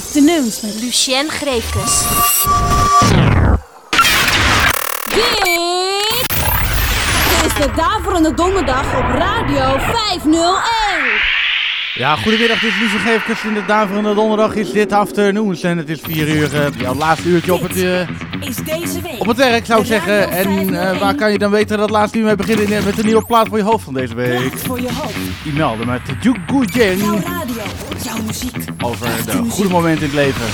Afternoons met Lucien Greefkes. Dit is de Daverende Donderdag op Radio 501. Ja, goedemiddag, dit is Lucien Geefkes. In de daverende donderdag is dit afternoons. En het is 4 uur, uh, jouw laatste uurtje op het, uh, is deze week op het werk zou ik zeggen. En uh, waar kan je dan weten dat laatste uur mee beginnen met een nieuwe plaat voor je hoofd van deze week? Plaat voor je hoofd. Met Jugu Jeng. Jouw radio, jouw muziek. Over de goede momenten in het leven.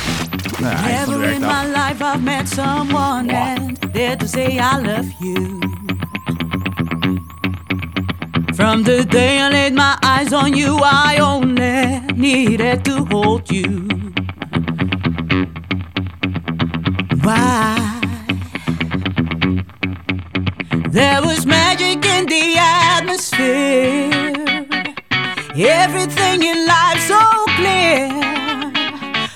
Nou, ja, Never in my life I've met someone and to say I love you. From the day I laid my eyes on you, I only needed to hold you. Why? There was magic in the atmosphere. Everything in life so clear.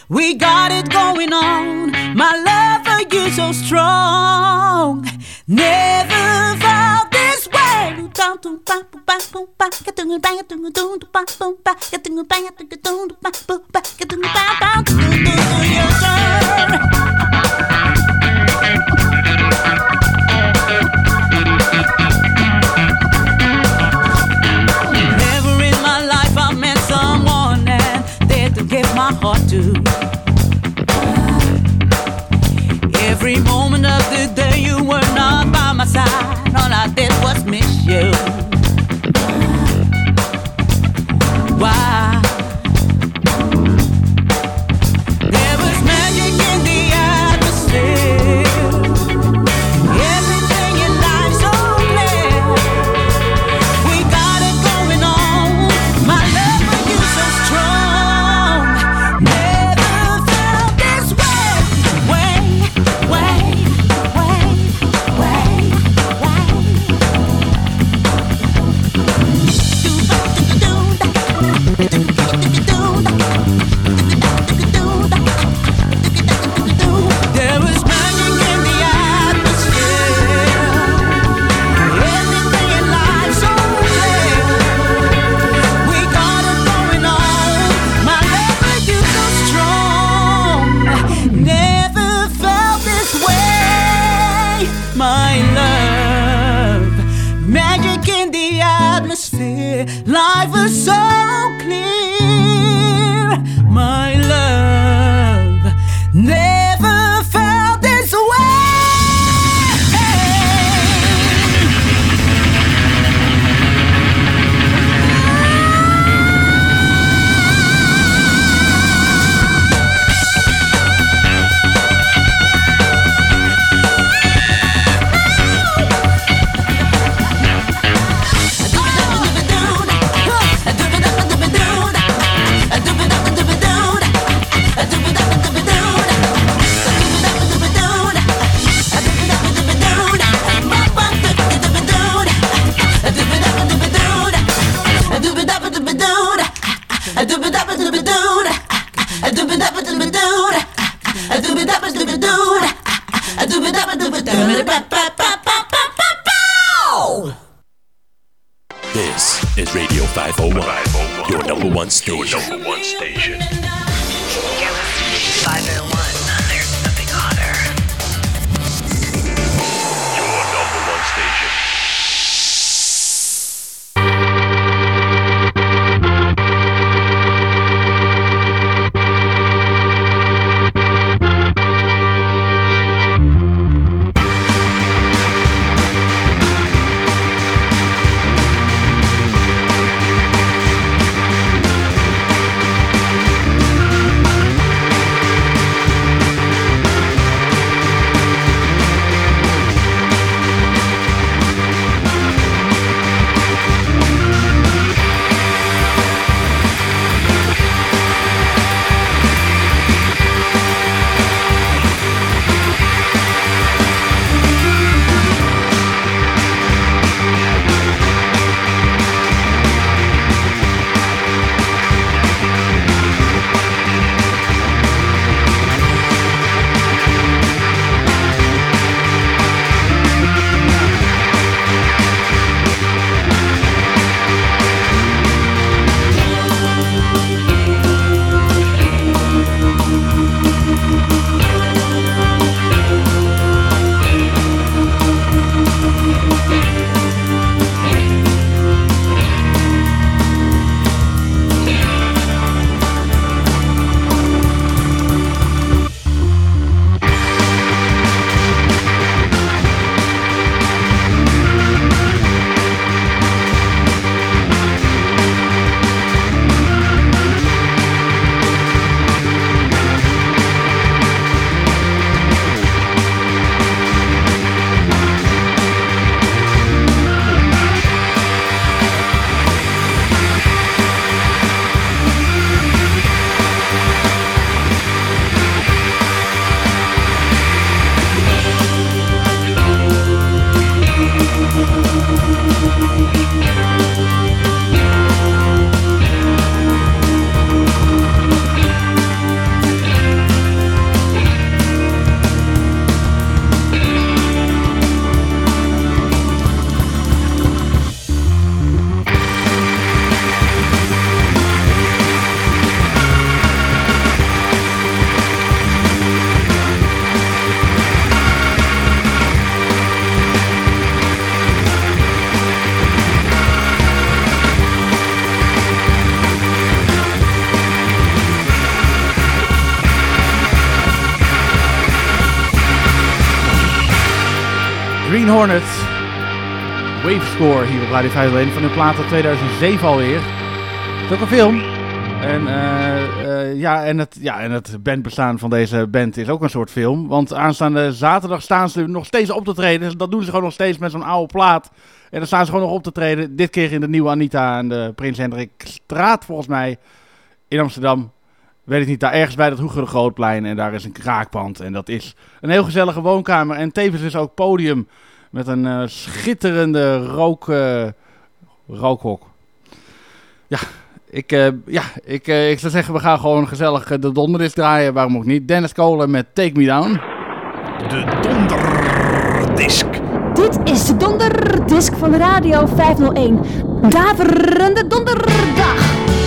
We got it going on. My love for you so strong. Never felt this way. This is Radio 501, your number one station. number one station. You're listening to 501. Radio 501 van hun plaat uit 2007 alweer. Het is ook een film. En, eh, eh, ja, en, het, ja, en het bandbestaan van deze band is ook een soort film. Want aanstaande zaterdag staan ze nog steeds op te treden. Dat doen ze gewoon nog steeds met zo'n oude plaat. En dan staan ze gewoon nog op te treden. Dit keer in de nieuwe Anita en de Prins Hendrik Straat volgens mij. In Amsterdam. Weet ik niet, daar ergens bij dat Hoegere Grootplein. En daar is een kraakpand. En dat is een heel gezellige woonkamer. En tevens is ook podium met een eh, schitterende rook, eh, rookhok. Ja, ik, eh, ja ik, eh, ik zou zeggen, we gaan gewoon gezellig de donderdis draaien. Waarom ook niet? Dennis Kolen met Take Me Down. De donderdisk. Dit is de donderdisc van Radio 501. Daverende donderdag.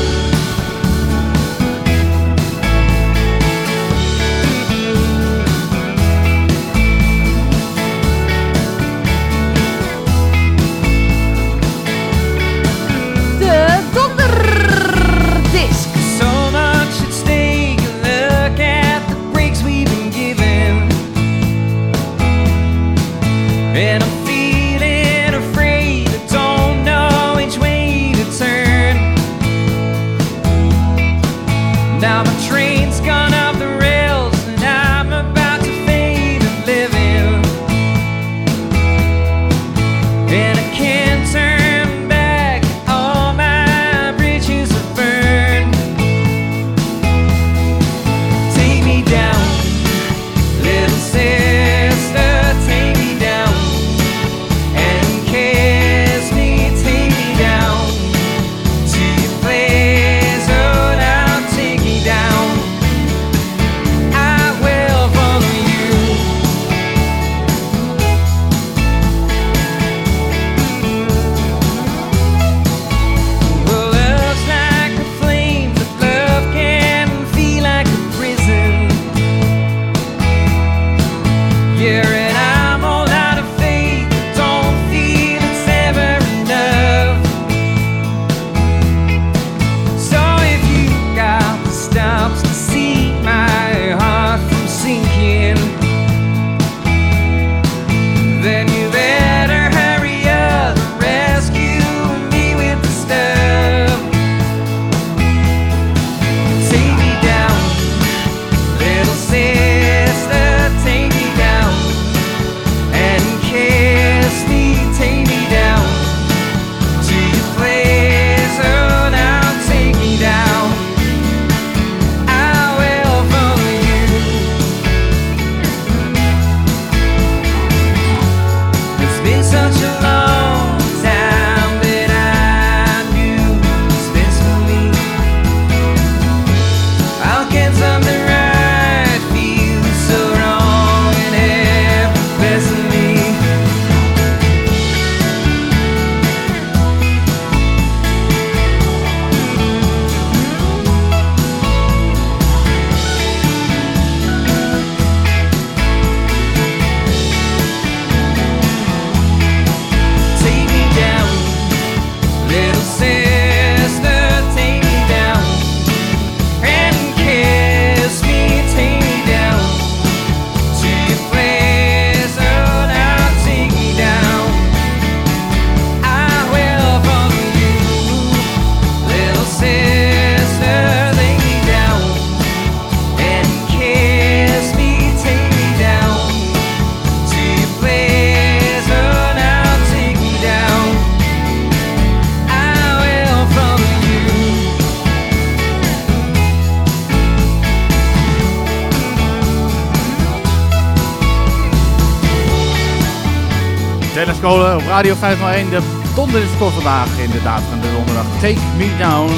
501. De donderdisc voor vandaag inderdaad van de donderdag. Take Me Down.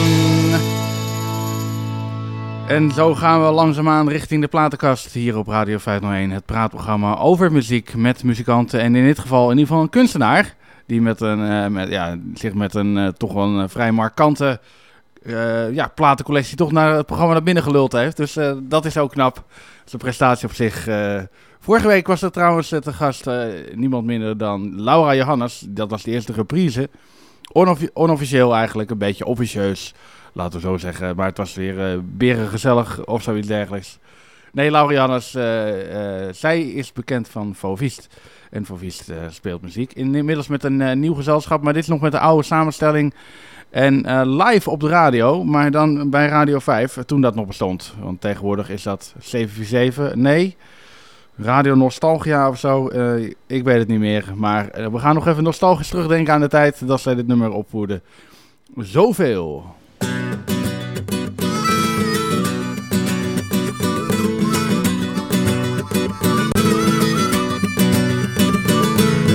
En zo gaan we langzaamaan richting de platenkast hier op Radio 501. Het praatprogramma over muziek met muzikanten. En in dit geval in ieder geval een kunstenaar. Die met een, eh, met, ja, zich met een eh, toch wel een vrij markante eh, ja, platencollectie toch naar het programma naar binnen geluld heeft. Dus dat is ook knap. Zijn prestatie op zich. Vorige week was er trouwens eh, te gast eh, niemand minder dan Laura Johannes. Dat was de eerste reprise. Onoffi- onofficieel eigenlijk, een beetje officieus. Laten we zo zeggen. Maar het was weer eh berengezellig of zoiets dergelijks. Nee, Laura Johannes, zij is bekend van Fovist. En eh, speelt muziek. Inmiddels met een nieuw gezelschap, maar dit is nog met de oude samenstelling. En live op de radio, maar dan bij Radio 5, toen dat nog bestond. Want tegenwoordig is dat 747. Nee, Radio Nostalgia of zo. eh, ik weet het niet meer. Maar eh, we gaan nog even nostalgisch terugdenken aan de tijd dat zij dit nummer opvoerden. Zoveel.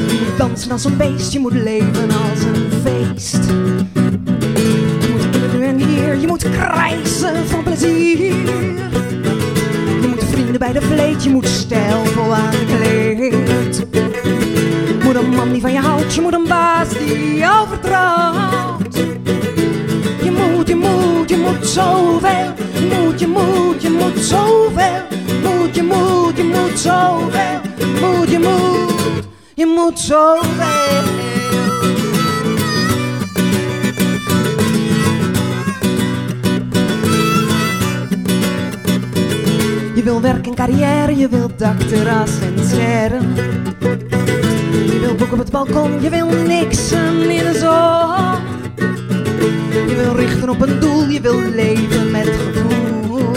Je moet dansen als een beest, je moet leven als een feest. Je moet nu en hier, je moet krijsen van plezier. Bij de vleet, je moet stijlvol aangekleed. Moet een man die van je houdt, je moet een baas die jou vertrouwt. Je moet, je moet, je moet zoveel. Je moet, je moet, je moet zoveel. Moet, je moet, je moet zoveel. Moet, je moet, je moet zoveel. Wil werk en carrière, je wil dakterras en sterren. Je wil boek op het balkon, je wil niksen in de zon. Je wil richten op een doel, je wil leven met gevoel.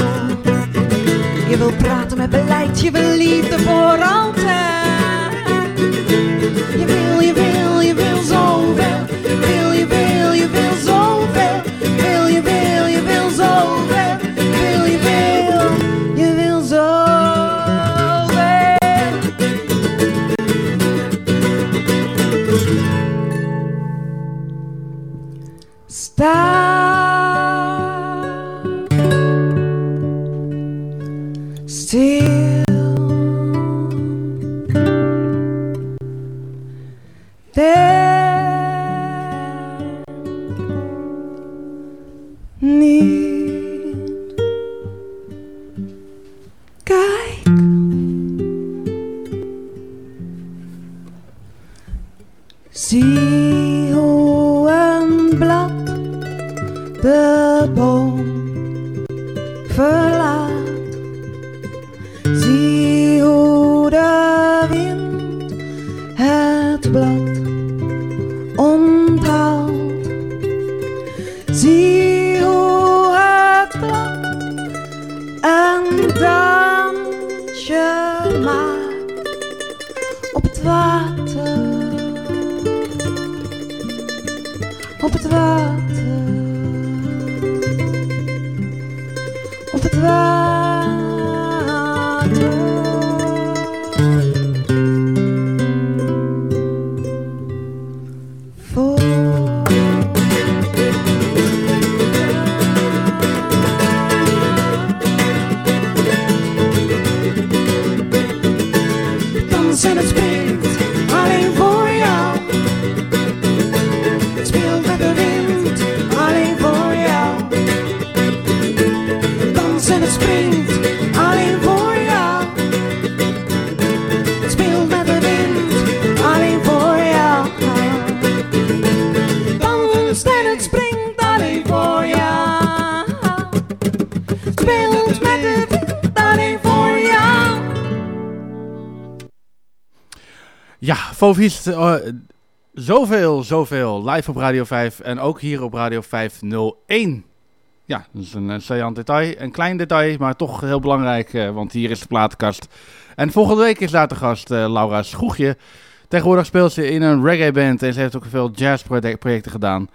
Je wil praten met beleid, je wil liefde voor altijd. Je wil, je wil, je wil zoveel. stop still there Fovies, eh, zoveel, zoveel. Live op Radio 5 en ook hier op Radio 501. Ja, dat is een uh, saillant detail. Een klein detail, maar toch heel belangrijk, eh, want hier is de platenkast. En volgende week is daar de gast eh, Laura Schroegje. Tegenwoordig speelt ze in een reggae band en ze heeft ook veel jazzprojecten gedaan.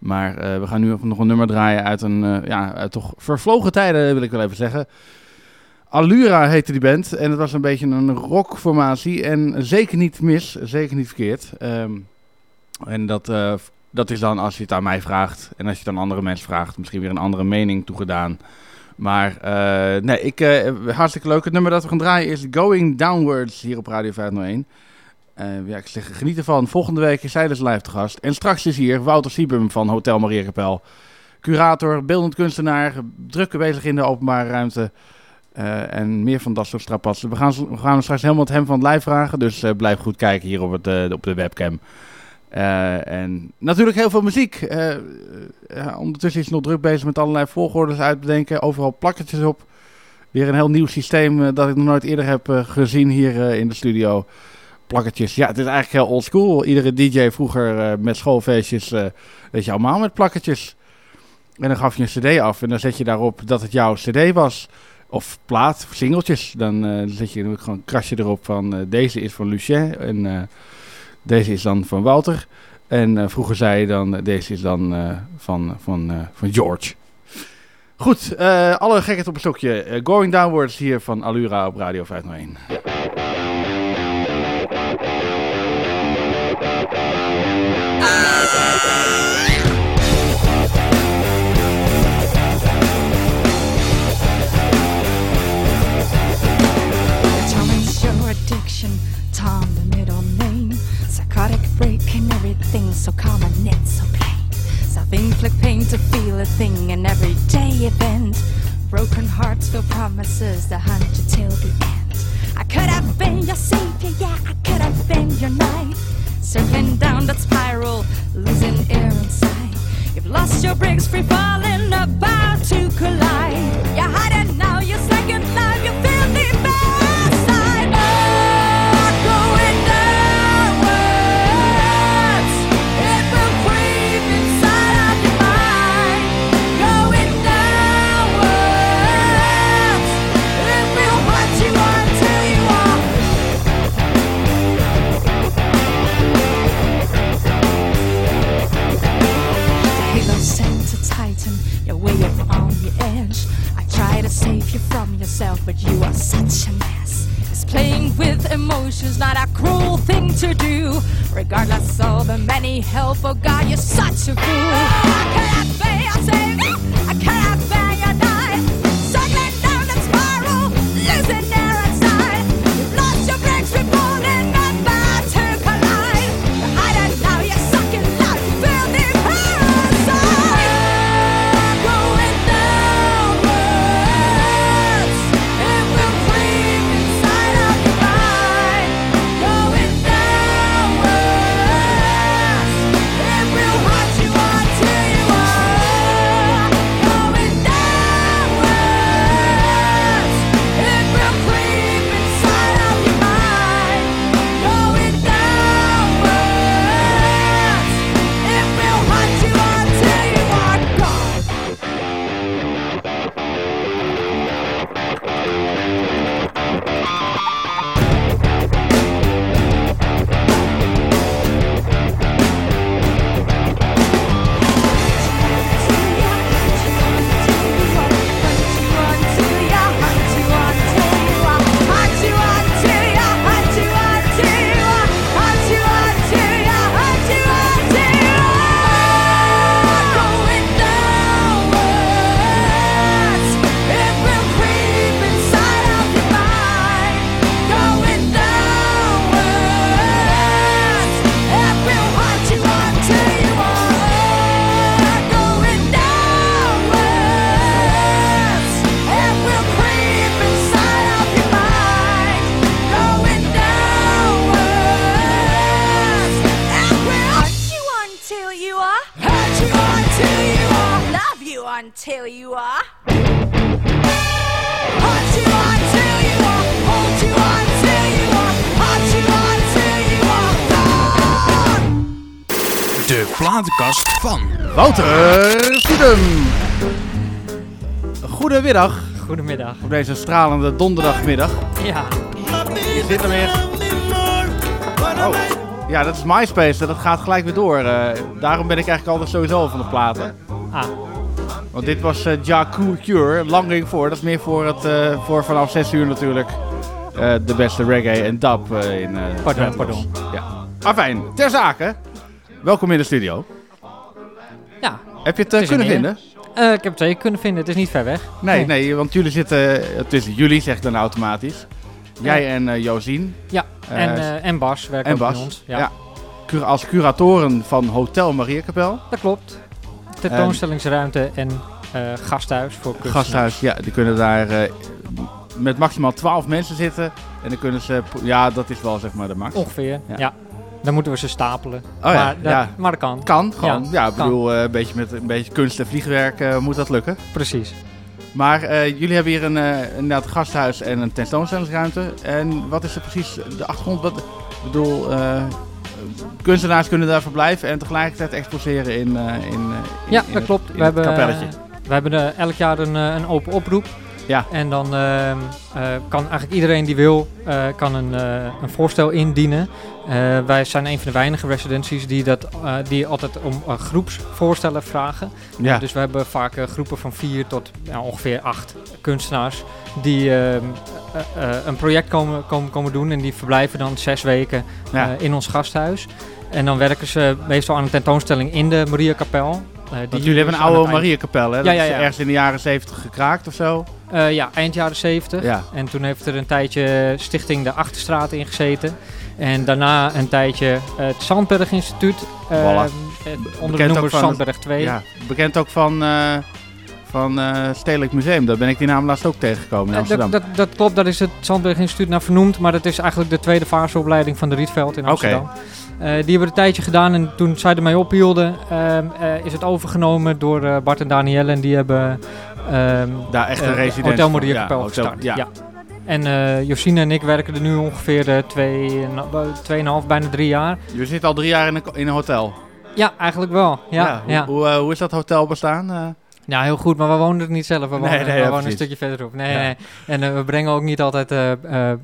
Maar eh, we gaan nu nog een nummer draaien uit een, eh, ja, uit toch vervlogen tijden, wil ik wel even zeggen. Allura heette die band en het was een beetje een rockformatie en zeker niet mis, zeker niet verkeerd. Ehm, en dat, eh, dat is dan als je het aan mij vraagt en als je het aan andere mensen vraagt, misschien weer een andere mening toegedaan. Maar eh, nee, ik, eh, hartstikke leuk. Het nummer dat we gaan draaien is Going Downwards hier op Radio 501. Eh, ja, ik zeg, geniet ervan. Volgende week is zij dus live te gast. En straks is hier Wouter Siebum van Hotel Mariekapel. Curator, beeldend kunstenaar, druk bezig in de openbare ruimte. Eh, en meer van dat soort. We gaan, we gaan straks helemaal het hem van het lijf vragen. Dus eh, blijf goed kijken hier op, het, eh, op de webcam. En natuurlijk heel veel muziek. Ondertussen is hij nog druk bezig met allerlei volgordes uitbedenken. Overal plakketjes op. Weer een heel nieuw systeem dat ik nog nooit eerder heb gezien hier in de studio. plakketjes. Ja, het is eigenlijk heel oldschool. Iedere DJ vroeger met schoolfeestjes, weet je, allemaal met plakketjes. En dan gaf je een cd af en dan zet je daarop dat het jouw cd was. Of plaat, singeltjes. Dan eh, zet je gewoon een krasje erop van eh, deze is van Lucien en eh, deze is dan van Walter. En eh, vroeger zei je dan, eh, deze is dan eh, van, van, eh, van George. Goed, eh, alle gekheid op een stokje. Eh, Going Downwards hier van Allura op Radio 501. Thomas, so common, it's so plain. Self-inflict pain to feel a thing, an everyday event. Broken hearts feel promises that hunt you till the end. I could have been your savior, yeah, I could have been your knight. Circling down that spiral, losing air inside. You've lost your brakes, free falling, about to collide. You're hiding now, you're second life, you emotions, not a cruel thing to do. Regardless of the many help, oh God, you're such a fool. I bear your savior, I cannot platenkast van. Wouter Studem. Goedemiddag Goedemiddag. op deze stralende donderdagmiddag. Ja, Hier zit er weer. Oh. Ja, dat is MySpace. Dat gaat gelijk weer door. Eh, daarom ben ik eigenlijk altijd sowieso van de platen. ah, Want dit was eh Ja Cool Cure. Lang ging voor. Dat is meer voor, het, eh, voor vanaf 6 uur natuurlijk. eh, de beste reggae en dub eh, in eh Pardon, pardon. Ja. Maar fijn. Ter zake. Welkom in de studio. ja. Heb je het eh, Het kunnen vinden? Eh, ik heb het zeker kunnen vinden. Het is niet ver weg. Nee, nee, want jullie zitten eh, tussen jullie, zegt dan automatisch. Jij en eh Josien Ja, en, en Bas werkt en bij ons. Ja, als curatoren van Hotel Mariakapel. dat klopt. Tentoonstellingsruimte en gasthuis voor kunstenaars. Gasthuis, ja, die kunnen daar met maximaal 12 mensen zitten. En dan kunnen ze, ja, dat is wel zeg maar de max. Ongeveer, Ja. ja. Dan moeten we ze stapelen. Oh ja, maar, dat, ja. maar dat kan. Kan, gewoon. Ja, ik bedoel, eh, een beetje met een beetje kunst en vliegwerk eh, moet dat lukken. Precies. Maar eh, jullie hebben hier een, inderdaad een gasthuis en een tentoonstellingsruimte. En wat is er precies de achtergrond? Wat, ik bedoel, kunstenaars kunnen daar verblijven en tegelijkertijd exposeren in, in, in Ja, in dat het- klopt. in We hebben, kapelletje. we hebben elk jaar een, een open oproep. Ja. En dan ehm, eh, kan eigenlijk iedereen die wil, eh, kan een, eh, een voorstel indienen. Wij zijn een van de weinige residenties die, dat, die altijd om groepsvoorstellen vragen. Ja. dus we hebben vaak groepen van vier tot ongeveer acht kunstenaars die ehm, eh, eh, een project komen, komen, komen doen. En die verblijven dan zes weken Ja. in ons gasthuis. En dan werken ze meestal aan een tentoonstelling in de Mariakapel. Eh, die Want jullie hebben een is oude Mariakapel, hè? Ja, Dat ja, is ja. ergens in de jaren 70 gekraakt of zo. Eh, ja, eind jaren 70. Ja. En toen heeft er een tijdje Stichting de Achterstraat ingezeten. En daarna een tijdje het Zandberg Instituut. Voilà. eh, onder Bekend de noemer Zandberg 2. Ja, bekend ook van, eh van Stedelijk Museum. Daar ben ik die naam laatst ook tegengekomen in Amsterdam. dat, dat, dat klopt, daar is het Zandberg Instituut naar vernoemd. Maar dat is eigenlijk de tweede faseopleiding van de Rietveld in. Amsterdam. Eh, die hebben we een tijdje gedaan en toen zij ermee ophielden, ehm, eh, is het overgenomen door Bart en Danielle. En die hebben ehm, Daar echt een eh, residentie Hotel. Maria Ja, Kapel hotel- ja. Ja. En eh, Josine en ik werken er nu ongeveer eh, twee, en- eh, tweeënhalf, bijna drie jaar. Je zit al drie jaar in een, in een hotel. Ja, eigenlijk wel. Ja, ja, Hoe, hoe, hoe is dat hotel bestaan? Ja, heel goed, maar we wonen er niet zelf. We wonen, nee, we wonen een stukje verderop. Nee, Ja. nee. En eh, we brengen ook niet altijd eh, eh,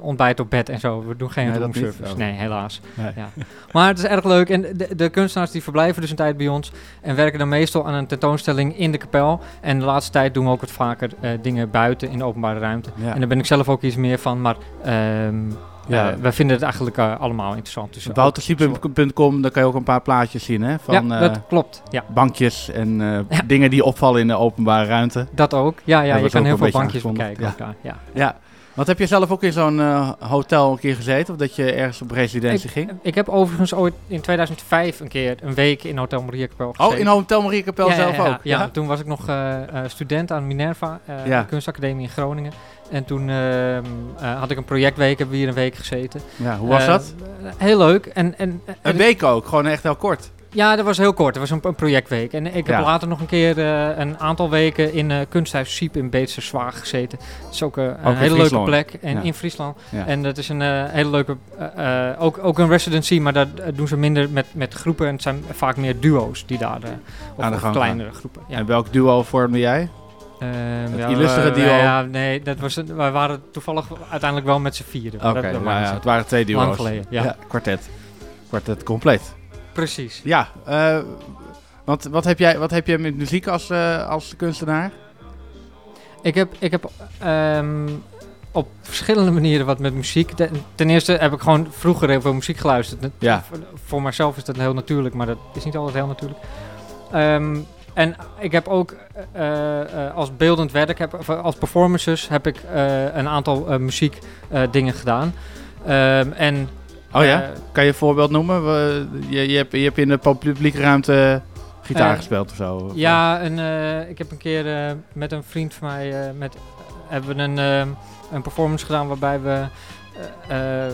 ontbijt op bed en zo. We doen geen roomservice. Oh. Nee, helaas. Ja. Maar het is erg leuk. En de, de kunstenaars die verblijven dus een tijd bij ons. En werken dan meestal aan een tentoonstelling in de kapel. En de laatste tijd doen we ook wat vaker dingen buiten in de openbare ruimte. En daar ben ik zelf ook iets meer van. Maar ehm Ja. eh, we vinden het eigenlijk eh, allemaal interessant. Dus ook- Woutersiep.com, daar kan je ook een paar plaatjes zien hè? van ja, eh, dat klopt. Ja. bankjes en eh, Ja. dingen die opvallen in de openbare ruimte. Dat ook. Ja, ja je kan heel veel bankjes bekijken. Ja. daar, ja. Ja. Want heb je zelf ook in zo'n eh, hotel een keer gezeten? Of dat je ergens op residentie ging? Ik heb overigens ooit in 2005 een keer een week in Hotel Maria Kapel gezeten. Oh, in Hotel Maria Ja, ja, zelf ja, ook? Ja, toen was ik nog eh, eh, student aan Minerva, eh, de kunstacademie in Groningen. En toen ehm, eh, had ik een projectweek, hebben we hier een week gezeten. Ja, hoe was Eh, dat? heel leuk. En, en, en Een week ook, gewoon echt heel kort. Ja, dat was heel kort. Dat was een, een projectweek. En ik heb Ja. later nog een keer eh, een aantal weken in eh Kunsthuis Siep in Beetse Zwaag gezeten. Dat is ook een hele leuke plek. En Ja. in Friesland. Ja. En dat is een eh, hele leuke, ook, ook een residency, maar daar eh, doen ze minder met, met groepen. En het zijn vaak meer duo's die daar, of, Aan de of gang kleinere groepen. Ja. En welk duo vormde jij? Het ja, illustere we- duo? Ja, nee, dat was, wij waren toevallig uiteindelijk wel met z'n vieren. Oké, dat nou ja, het waren twee duo's. Lang geleden, ja. kwartet. Kwartet compleet. Precies. Ja, eh, want wat heb, jij, wat heb jij met muziek als, eh, als kunstenaar? Ik heb, ik heb ehm, op verschillende manieren wat met muziek. Ten, eerste heb ik gewoon vroeger heel veel muziek geluisterd. Ja. Voor, voor mijzelf is dat heel natuurlijk, maar dat is niet altijd heel natuurlijk. Ehm, en ik heb ook eh, eh, als beeldend werk, heb, of als performances, heb ik eh, een aantal eh, muziek eh, dingen gedaan. Ehm, en, Oh ja? eh, kan je een voorbeeld noemen? We- je, je, hebt, je hebt in de publieke ruimte gitaar Eh, gespeeld of zo? Ja, en, eh, ik heb een keer eh, met een vriend van mij eh, met, hebben we een, eh, een performance gedaan waarbij we eh, eh,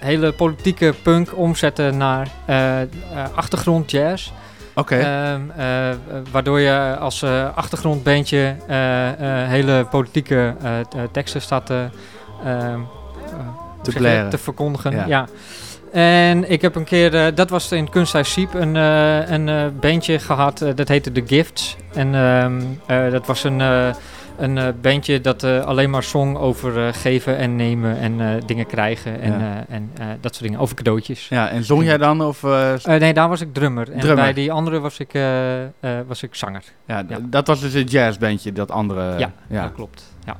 hele politieke punk omzetten naar eh, eh, achtergrond jazz. Oké. Ehm, eh, waardoor je als eh, achtergrondbandje eh, hele politieke teksten staat te, ehm, eh, blaren. dat? te verkondigen. Ja. Ja. En ik heb een keer, dat was in Kunsthuis Siep, een, eh, een eh, bandje gehad, eh, dat heette The Gifts. En ehm, eh, dat was een, een eh, bandje dat eh, alleen maar zong over eh, geven en nemen en dingen krijgen en, Ja. en dat soort dingen, over cadeautjes. Ja, en zong jij dan? Of, nee, daar was ik drummer. En bij die andere was ik, was ik zanger. ja, dat was dus een jazzbandje, dat andere. Ja, ja. dat klopt. Ja.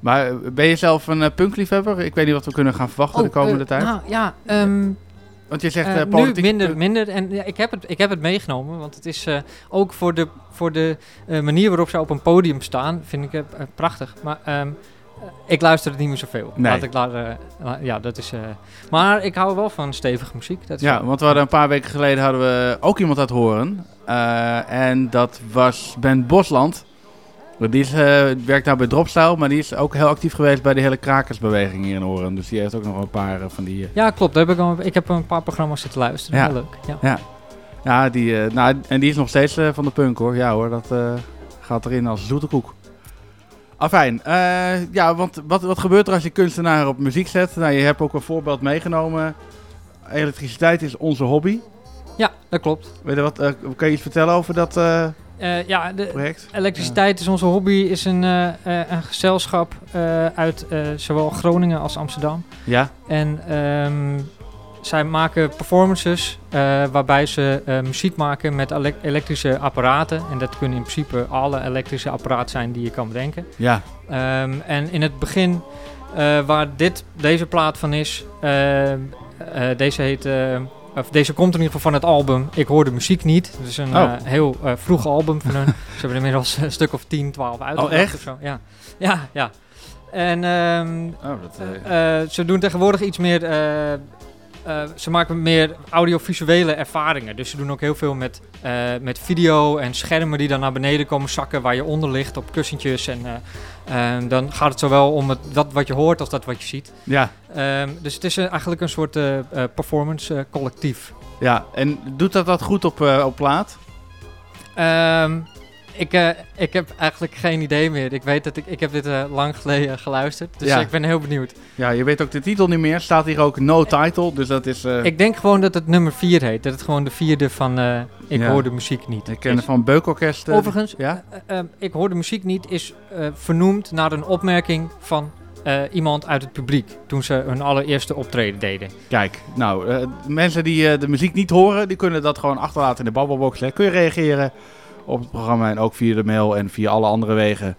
Maar ben je zelf een punkliefhebber? Ik weet niet wat we kunnen gaan verwachten de komende tijd. Nou, ja, ehm, Want je zegt eh, eh, politiek... nu minder, minder. En ja, ik, heb het, ik heb het meegenomen, want het is eh, ook voor de, voor de manier waarop ze op een podium staan, vind ik het prachtig. Maar ehm, eh, ik luister het niet meer zoveel. Nee. Laat ik la- ja, dat is. maar ik hou wel van stevige muziek. Dat is Ja, wel- want we hadden een paar weken geleden hadden we ook iemand uit Horen. Eh, en dat was Ben Bosland. Die is, eh, werkt nou bij Dropstyle, maar die is ook heel actief geweest bij de hele krakersbeweging hier in Horen. Dus die heeft ook nog een paar eh, van die... eh, ja, klopt. Daar heb ik, al, ik heb een paar programma's zitten luisteren. Ja. Heel leuk. Ja. ja, ja die, nou, en die is nog steeds van de punk hoor. Ja hoor, dat gaat erin als zoete koek. Afijn, ja, want wat, wat gebeurt er als je kunstenaar op muziek zet? Nou, je hebt ook een voorbeeld meegenomen. Elektriciteit is onze hobby. Ja, dat klopt. Weet je wat, kan je iets vertellen over dat eh, ja, de project? elektriciteit is onze hobby, is een, eh, eh, een gezelschap uit zowel Groningen als Amsterdam. Ja, En ehm, zij maken performances waarbij ze muziek maken met ele- elektrische apparaten. En dat kunnen in principe alle elektrische apparaten zijn die je kan bedenken. ja, Ehm, en in het begin, waar dit, deze plaat van is, eh, eh, deze heet, of deze komt in ieder geval van het album Ik hoor de muziek niet. Het is een Oh. eh, heel eh, vroeg album van hun. Ze hebben inmiddels een stuk of 10, 12 uitgebracht echt? of zo. Ja, ja, ja. En ehm, oh, dat, eh, ze doen tegenwoordig iets meer. Eh, ze maken meer audiovisuele ervaringen. Dus ze doen ook heel veel met, eh, met video en schermen die dan naar beneden komen zakken. Waar je onder ligt op kussentjes. En eh, dan gaat het zowel om het, dat wat je hoort als dat wat je ziet. ja, Ehm, dus het is eigenlijk een soort performance collectief. ja. En doet dat dat goed op, op plaat? Ehm, ik, eh, ik heb eigenlijk geen idee meer. Ik weet dat ik, ik heb dit eh, lang geleden geluisterd. Dus Ja. ik ben heel benieuwd. Ja, je weet ook de titel niet meer. Staat hier ook no title, dus dat is... eh, Ik denk gewoon dat het nummer 4 heet. Dat het gewoon de vierde van Ik Ja. hoor de muziek niet. ik ken het van Beukorkest. Overigens, Ja? Ik hoor de muziek niet is vernoemd naar een opmerking van iemand uit het publiek. Toen ze hun allereerste optreden deden. Kijk, nou, mensen die de muziek niet horen, die kunnen dat gewoon achterlaten in de babbelbox. Hè. Kun je reageren op het programma. En ook via de mail en via alle andere wegen.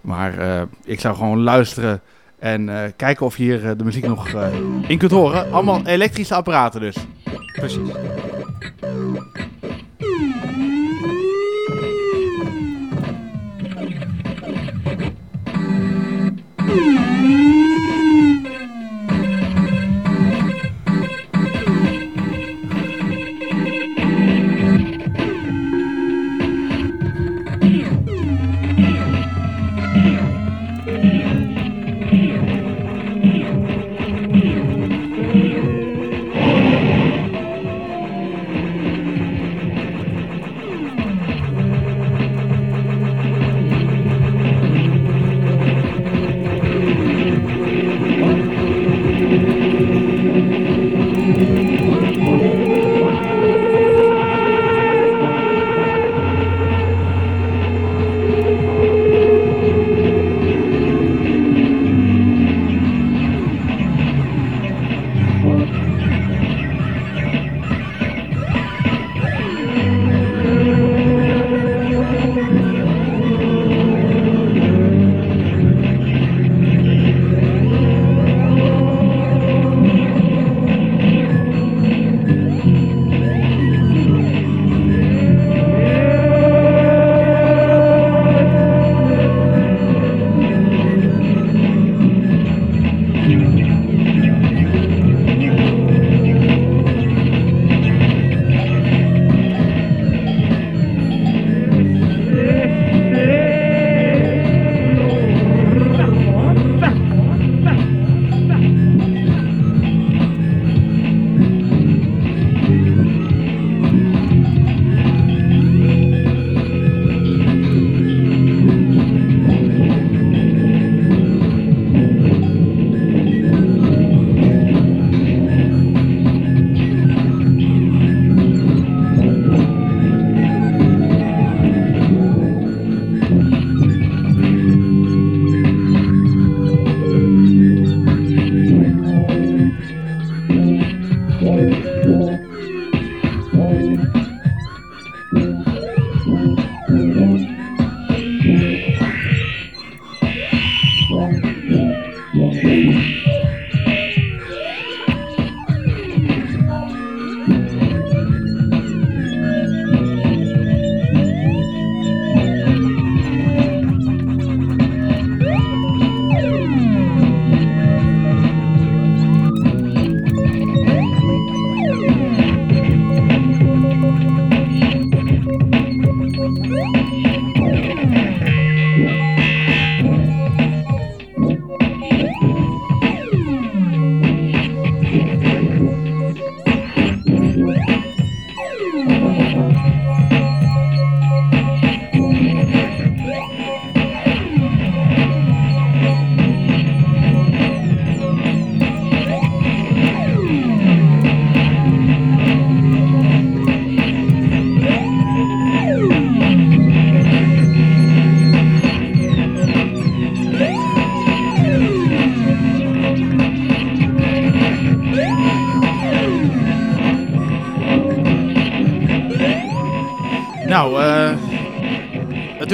Maar eh, ik zou gewoon luisteren en eh, kijken of je hier eh, de muziek nog in kunt horen. Allemaal elektrische apparaten dus. Precies.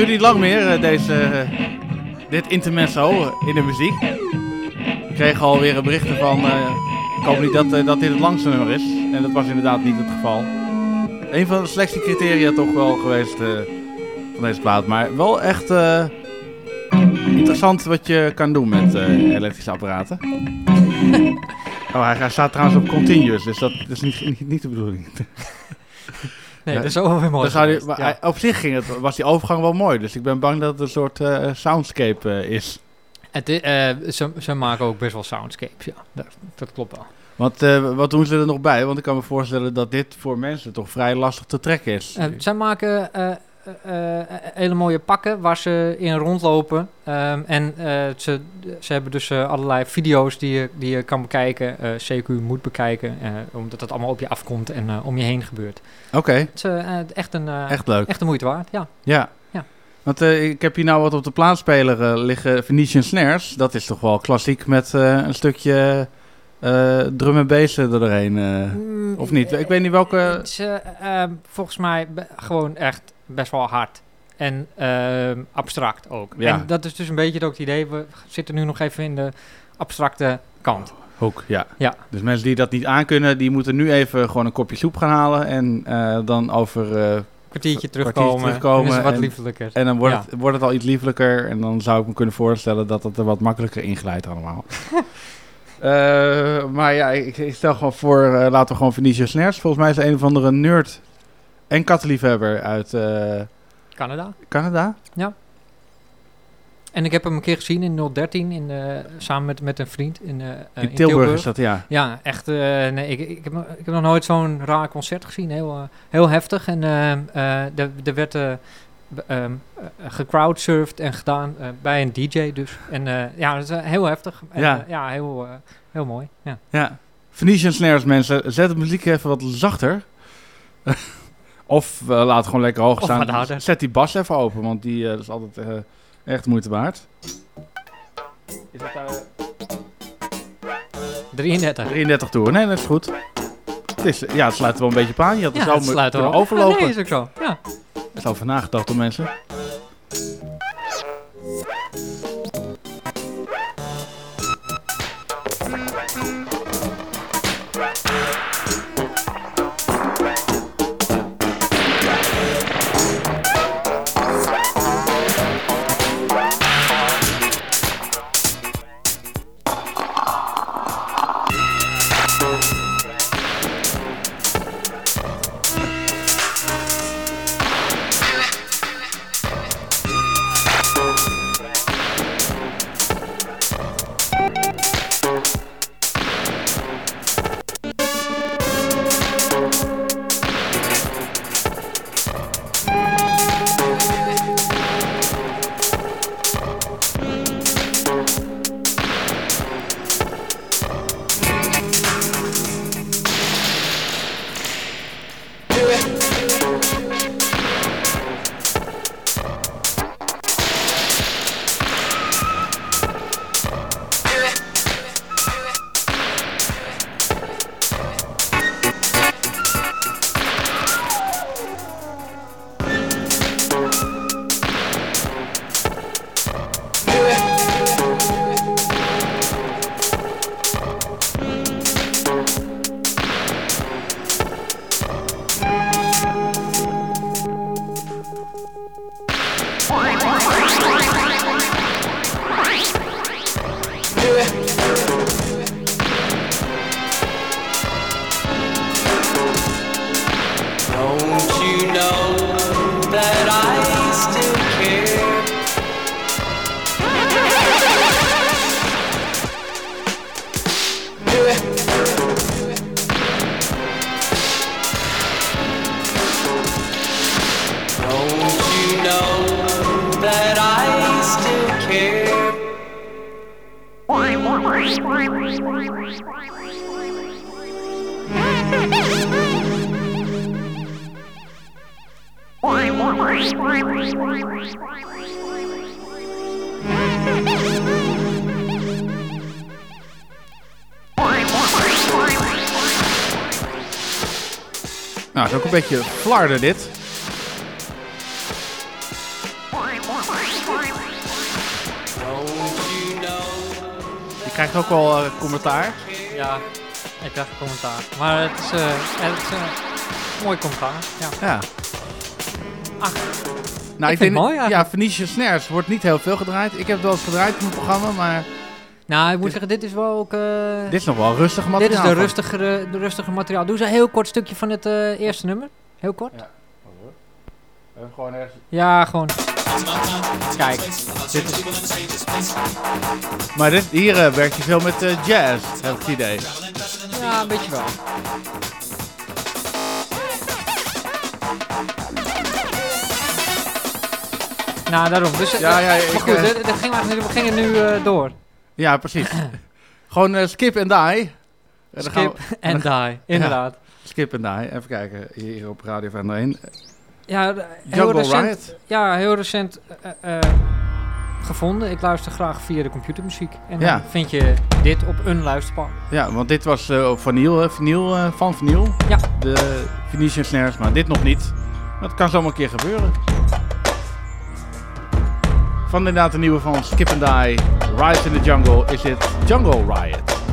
Duurt niet lang meer, eh, deze, eh, dit intermezzo in de muziek. Ik kreeg alweer berichten van, eh, ik hoop niet dat, dat dit het langste nummer is. En dat was inderdaad niet het geval. Een van de selectiecriteria toch wel geweest van deze plaat. Maar wel echt interessant wat je kan doen met elektrische apparaten. Oh, hij, hij staat trouwens op continuous, dus dat is niet, niet, niet de bedoeling. Nee, dat is ook wel weer mooi. Dan maar ja. op zich ging het, was die overgang wel mooi, dus ik ben bang dat het een soort eh, soundscape eh, is. Het, eh, ze, ze maken ook best wel soundscapes, ja. Dat, dat klopt wel. Want wat doen ze er nog bij? Want ik kan me voorstellen dat dit voor mensen toch vrij lastig te trekken is. Zij maken hele mooie pakken waar ze in rondlopen. Ehm, en eh, ze, ze hebben dus eh, allerlei video's die je, die je kan bekijken, eh CQ moet bekijken, eh, omdat het allemaal op je afkomt en eh, om je heen gebeurt. Oké, Het is eh, eh, echt, een, eh, echt leuk. echt een moeite waard, ja. Ja. Ja. Want eh, ik heb hier nou wat op de plaatspeler eh, liggen, Venetian Snares. Dat is toch wel klassiek met eh, een stukje eh, drum en bass er doorheen. eh. Mm, of niet? eh, Ik weet niet welke... Het is eh, volgens mij gewoon echt best wel hard. En ehm, abstract ook. Ja. En dat is dus een beetje ook het idee. We zitten nu nog even in de abstracte kant. Hoek, ja. Ja. Dus mensen die dat niet aankunnen, die moeten nu even gewoon een kopje soep gaan halen. En eh, dan over... eh, Kwartiertje kwartiertje terugkomen. Dan is het wat en- liefelijker. En dan wordt, Ja. het, wordt het al iets liefelijker. En dan zou ik me kunnen voorstellen dat het er wat makkelijker inglijdt allemaal. Eh, maar ja, ik, ik stel gewoon voor, laten we gewoon Venetian Snares. Volgens mij is er een of andere nerd en kattenliefhebber uit eh, Canada. Canada. En ik heb hem een keer gezien in 013 in, eh, samen met, met een vriend in, eh, In Tilburg is dat, ja. Ja, echt. nee, ik, ik, heb, nog- ik heb nog nooit zo'n raar concert gezien. Heel, heel heftig. En er er werd eh, gecrowdsurfd en gedaan bij een DJ dus. En ja, dat is heel heftig. En, Ja. ja, heel, heel mooi. Ja. Ja. Venetian Snares, mensen. Zet de muziek even wat zachter. of eh, laat het gewoon lekker hoog staan. Zet die bas even open, want die eh, dat is altijd eh, echt de moeite waard. Is dat nou... 33. 33 toeren. Nee, dat is goed. Het, is, ja, het sluit er wel een beetje op aan. Je had er Ja, zo het mo- sluit kunnen wel. overlopen. Ja, nee, is ook zo. Ja. Er is over nagedacht door mensen. ook een beetje flarden dit. Je krijgt ook wel eh, commentaar. Ja, ik krijg commentaar. Maar het is, uh, mooi commentaar. Ja. ja. Ach, nou, ik, vind mooi. Ja, Venetian Snares wordt niet heel veel gedraaid. Ik heb het wel eens gedraaid in mijn programma, maar nou, ik moet zeggen, dit is wel ook... eh, dit is nog wel rustig materiaal. dit is de van. rustigere, de rustige materiaal. Doe eens een heel kort stukje van het eh, eerste nummer. Heel kort. Ja. Gewoon ergens... Ja, gewoon. Kijk, dit is... Maar dit, hier eh, werkt je veel met jazz, heb ik het idee. Ja, een beetje wel. Nou, daarom. Dus, Ja, ja, maar goed, dat ging eigenlijk- we gingen nu door. Ja, precies. Gewoon eh, skip and die. En Skip dan- die, inderdaad. skip and die. Even kijken, hier op Radio 501. Ja, de- heel recent, Riot. ja, heel recent eh, eh, gevonden. Ik luister graag via de computermuziek. En Ja. dan vind je dit op een luisterpaal. Ja, want dit was eh, op vinyl, eh, vinyl eh, van vinyl. Ja. De Venetian Snares, maar dit nog niet. Het kan zomaar een keer gebeuren. Van inderdaad de nieuwe van Skip and Die, Rise in the Jungle, is het Jungle Riot.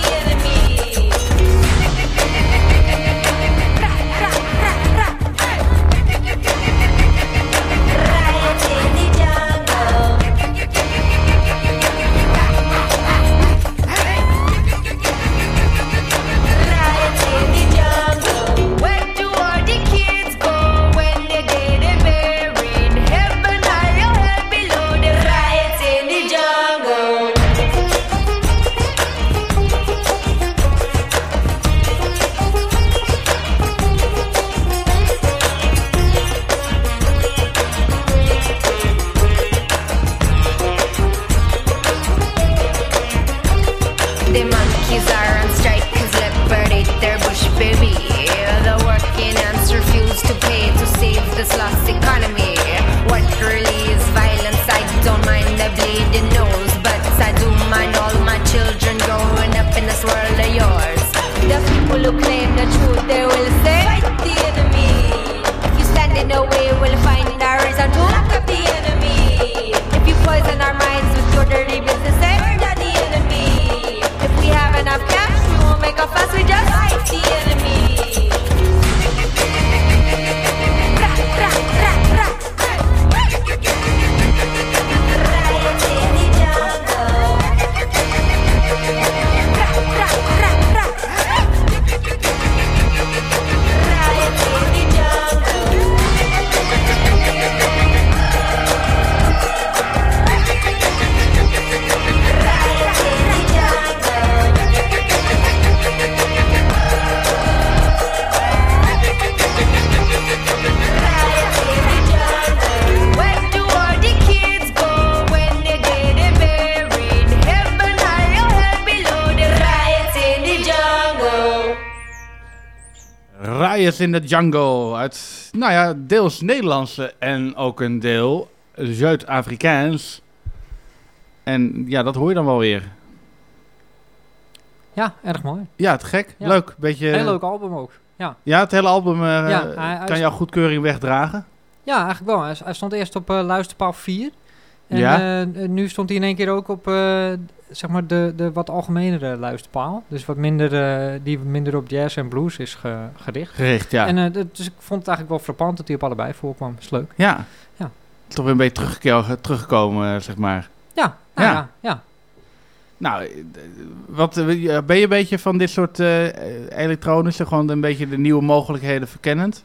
Just fight in the Jungle uit, nou ja, deels Nederlandse en ook een deel Zuid-Afrikaans. En ja, dat hoor je dan wel weer. Ja, erg mooi. Ja, te gek. Ja. Leuk. Beetje, Heel leuk album ook. Ja, Ja, het hele album eh, Ja, hij- kan jouw goedkeuring wegdragen. ja eigenlijk wel. Hij, hij stond eerst op eh, luisterpaal 4. En Ja. eh, nu stond hij in één keer ook op eh, zeg maar de, de wat algemenere luisterpaal. Dus wat minder, eh, die minder op jazz en blues is ge- gericht. Gericht, ja. En, dus ik vond het eigenlijk wel frappant dat hij op allebei voorkwam. Is leuk. Ja. Ja. Toch weer een beetje teruggekomen, zeg maar. Ja, nou Ja. ja. ja, Nou, wat, ben je een beetje van dit soort elektronische, gewoon een beetje de nieuwe mogelijkheden verkennend?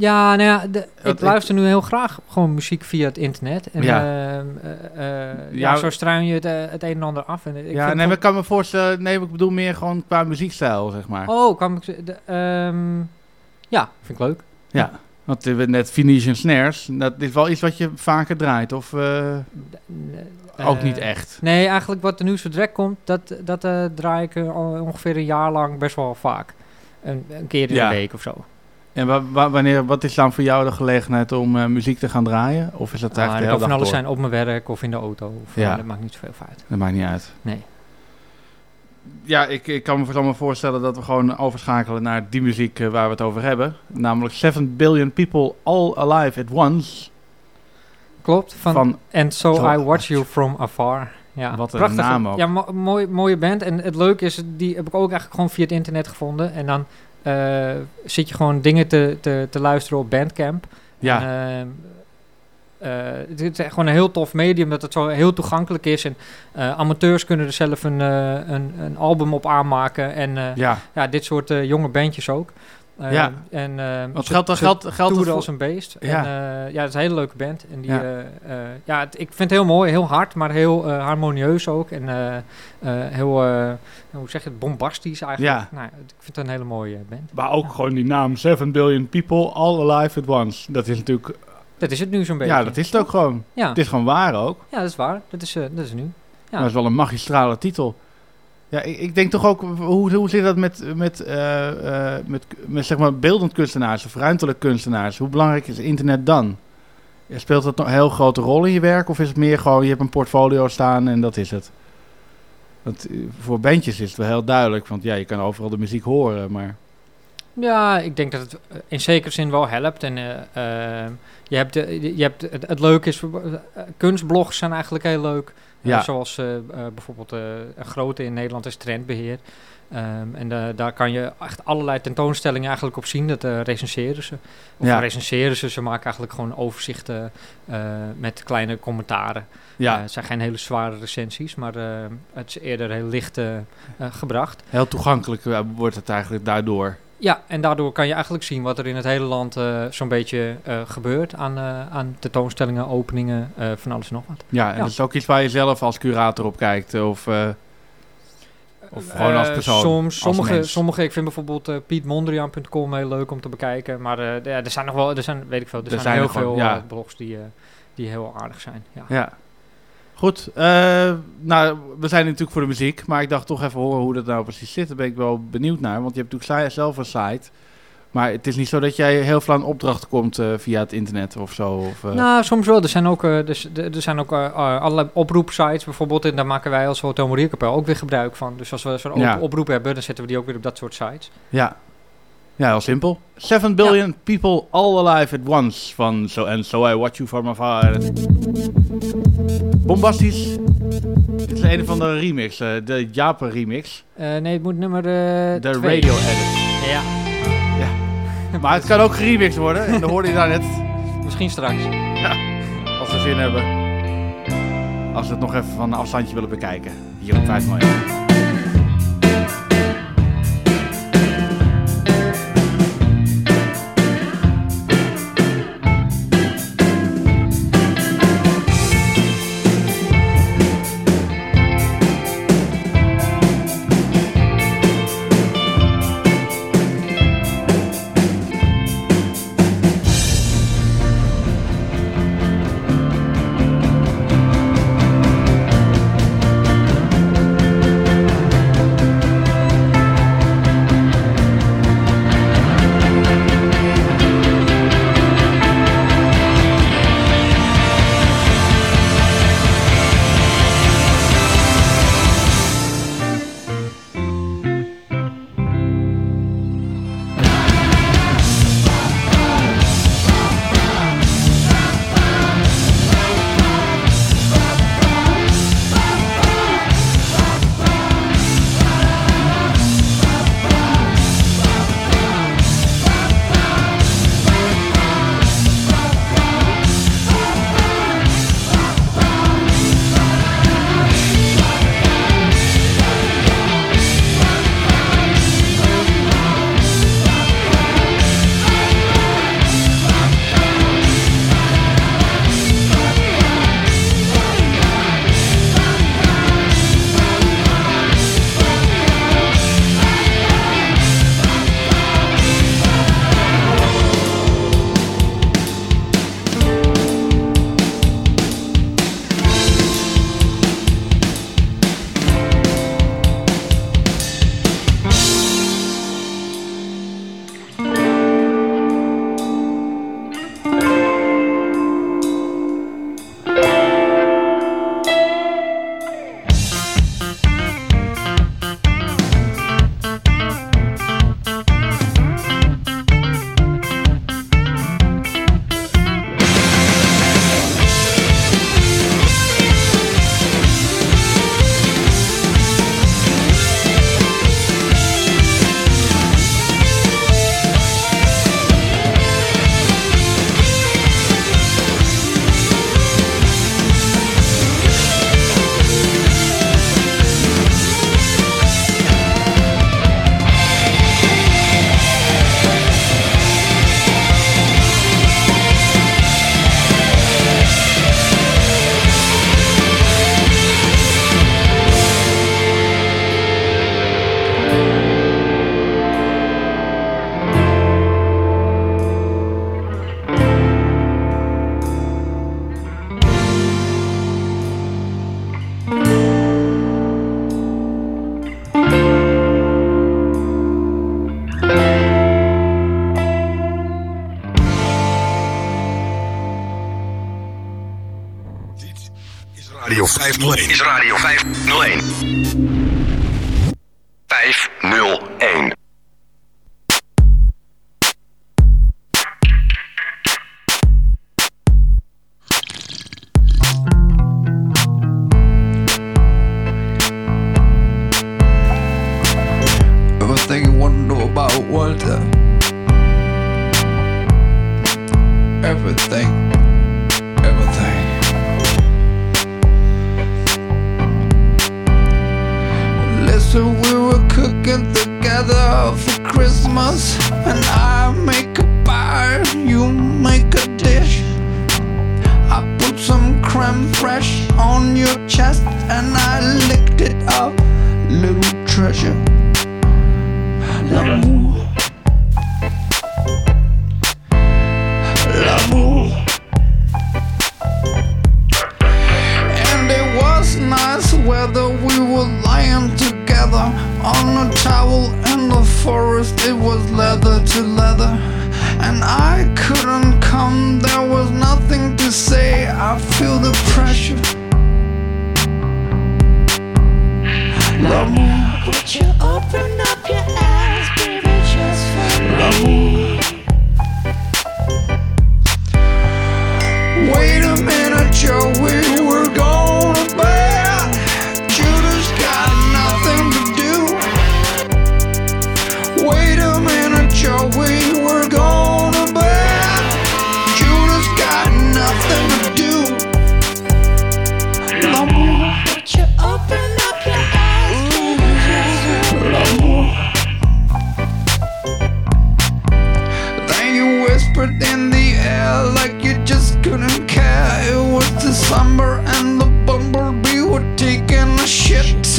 Ja, nou ja, de, ik luister nu heel graag gewoon muziek via het internet. En Ja. ja, ja, Ja. zo struin je het, eh, het een en ander af. En ik ja, nee, maar ik kan me voorstellen... Nee, ik bedoel meer gewoon qua muziekstijl, zeg maar. Oh, kwam ik... ze- De, ehm, ja, vind ik leuk. Ja, want eh, net Venetian Snares, dat is wel iets wat je vaker draait, of eh, ook Eh, niet echt? Nee, eigenlijk wat er nu zo direct komt, dat, dat eh, draai ik eh, ongeveer een jaar lang best wel vaak. Een, een keer in Ja. de week of zo. En wa- wa- wanneer, wat is dan voor jou de gelegenheid om eh, muziek te gaan draaien? Of is dat Ah, eigenlijk de hele van alles door? zijn op mijn werk of in de auto. Of, Ja. eh, dat maakt niet zoveel uit. Dat maakt niet uit. Nee. Ja, ik, ik kan me me voorstellen dat we gewoon overschakelen naar die muziek eh, waar we het over hebben. Namelijk 7 Billion People All Alive at Once. Klopt. Van, Van- And So, I Watch You From Afar. Ja, Wat een prachtige- naam ook. Ja, mo- mooi, mooie band. En het leuke is, die heb ik ook eigenlijk gewoon via het internet gevonden. En dan eh, zit je gewoon dingen te, te, te luisteren op Bandcamp. Ja. En, ehm, eh, het is gewoon een heel tof medium dat het zo heel toegankelijk is. En eh, amateurs kunnen er zelf een, eh, een, een album op aanmaken. En eh, Ja. ja, dit soort eh, jonge bandjes ook. Eh, Ja. En, eh, Want ze- geldt dat- ze geldt- geldt als een beest. Ja. En, eh, ja, het is een hele leuke band. En die, Ja. ja, ja het- ik vind het heel mooi, heel hard, maar heel eh, harmonieus ook. En eh, eh, heel, eh, hoe zeg je het, bombastisch eigenlijk. Ja. Nou, ik vind het een hele mooie band. Maar ook gewoon die naam 7 Billion People All Alive at Once. Dat is natuurlijk... Dat is het nu zo'n beetje. Ja, dat is het ook gewoon. Ja. Het is gewoon waar ook. Ja, dat is waar. Dat is, eh, dat is nu. Ja. Dat is wel een magistrale titel. Ja, ik, ik denk toch ook, hoe, hoe zit dat met, met, eh, eh, met, met zeg maar beeldend kunstenaars of ruimtelijk kunstenaars? Hoe belangrijk is internet dan? Speelt dat een heel grote rol in je werk? Of is het meer gewoon, je hebt een portfolio staan en dat is het? Want eh, voor bandjes is het wel heel duidelijk, want ja, je kan overal de muziek horen, maar... Ja, ik denk dat het in zekere zin wel helpt. En je hebt, je hebt het, het leuke is, kunstblogs zijn eigenlijk heel leuk. Ja. Eh, zoals eh, eh, bijvoorbeeld een grote in Nederland is Trendbeheer. Ehm, en daar kan je echt allerlei tentoonstellingen eigenlijk op zien. Dat eh, recenseren ze. Of Ja. recenseren ze. Ze maken eigenlijk gewoon overzichten met kleine commentaren. Ja. Het zijn geen hele zware recensies, maar het is eerder heel licht gebracht. Heel toegankelijk wordt het eigenlijk daardoor. Ja, en daardoor kan je eigenlijk zien wat er in het hele land eh, zo'n beetje eh, gebeurt aan, eh, aan tentoonstellingen, openingen, van alles en nog wat. Ja, en dat is ook iets waar je zelf als curator op kijkt, of, of gewoon als persoon. Soms, als sommige, mens. sommige, ik vind bijvoorbeeld pietmondriaan.com heel leuk om te bekijken. Maar ja, er zijn nog wel, er zijn, weet ik veel, er, Er zijn, zijn heel gewoon, veel ja. blogs die, die heel aardig zijn. Ja. Ja. Goed, eh, nou, we zijn natuurlijk voor de muziek, maar ik dacht toch even horen hoe dat nou precies zit. Daar ben ik wel benieuwd naar, want je hebt natuurlijk zelf een site. Maar het is niet zo dat jij heel veel aan opdrachten komt eh, via het internet of zo. Of, eh, Nou, soms wel. Er zijn ook, dus, er er zijn ook allerlei oproepsites bijvoorbeeld. En daar maken wij als Hotel ook weer gebruik van. Dus als we zo'n Ja. oproep hebben, dan zetten we die ook weer op dat soort sites. Ja. Ja, heel simpel. 7 billion people all alive at once. Van so, And So I Watch You From Afar. Bombastisch. Dit is een of andere remix. eh, de Japan remix. Eh, nee, het moet nummer eh De twee. radio edit. Ja. ja. Maar het kan ook geremixed worden. En dan hoorde je daar net. Misschien straks. Ja. Als we zin hebben. Als we het nog even van een afstandje willen bekijken. Hier op 5 miljoen.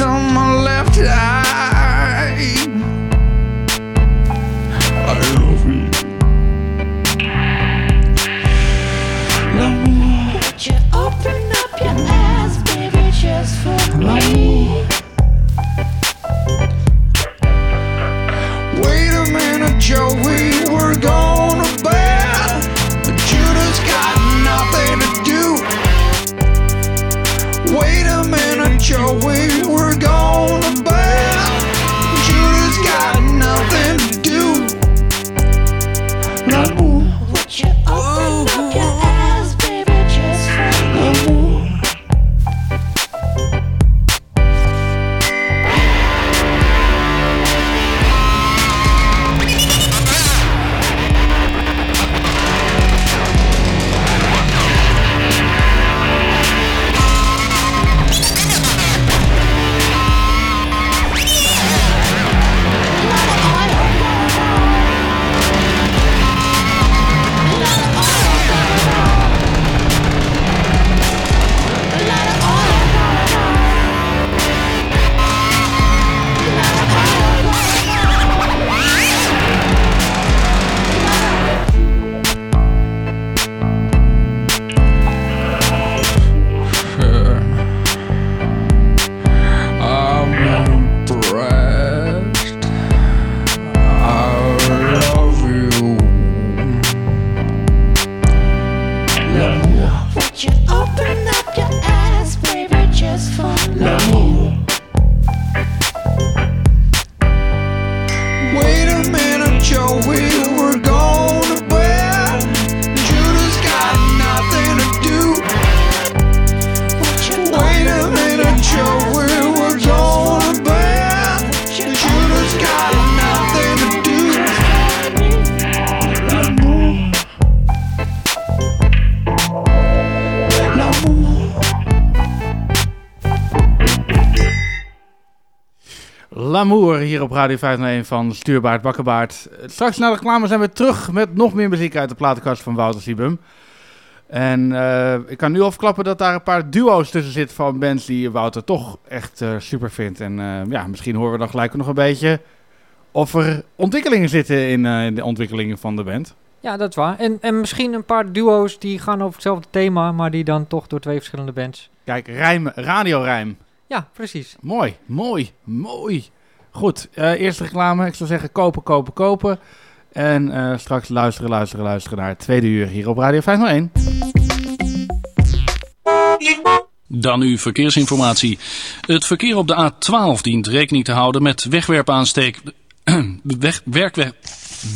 on my left eye. op Radio 501 van Stuurbaard Bakkenbaard. Straks na de reclame zijn we terug met nog meer muziek uit de platenkast van Wouter Siebum. En eh, ik kan nu afklappen dat daar een paar duo's tussen zitten van bands die Wouter toch echt eh, super vindt. En eh, ja, misschien horen we dan gelijk nog een beetje of er ontwikkelingen zitten in, de ontwikkelingen van de band. Ja, dat is waar. En, en misschien een paar duo's die gaan over hetzelfde thema, maar die dan toch door twee verschillende bands. Kijk, rijm, radiorijm. Ja, precies. Mooi, mooi, mooi. Goed, eh, eerste reclame. Ik zou zeggen kopen, kopen, kopen. En eh, straks luisteren, luisteren, luisteren naar het tweede uur hier op Radio 501. Dan uw verkeersinformatie. Het verkeer op de A12 dient rekening te houden met wegwerpaansteek... wegwerk,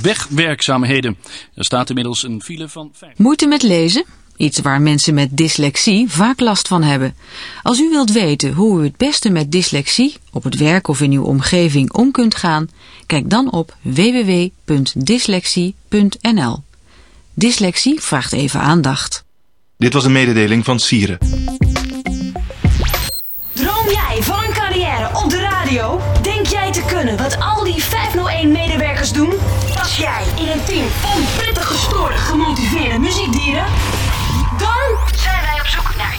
wegwerkzaamheden. Er staat inmiddels een file van... Moeten met lezen? Iets waar mensen met dyslexie vaak last van hebben. Als u wilt weten hoe u het beste met dyslexie op het werk of in uw omgeving om kunt gaan, kijk dan op www.dyslexie.nl. Dyslexie vraagt even aandacht. Dit was een mededeling van Sieren. Droom jij van een carrière op de radio? Denk jij te kunnen wat al die 501-medewerkers doen? Pas jij in een team van prettig gestoorde, gemotiveerde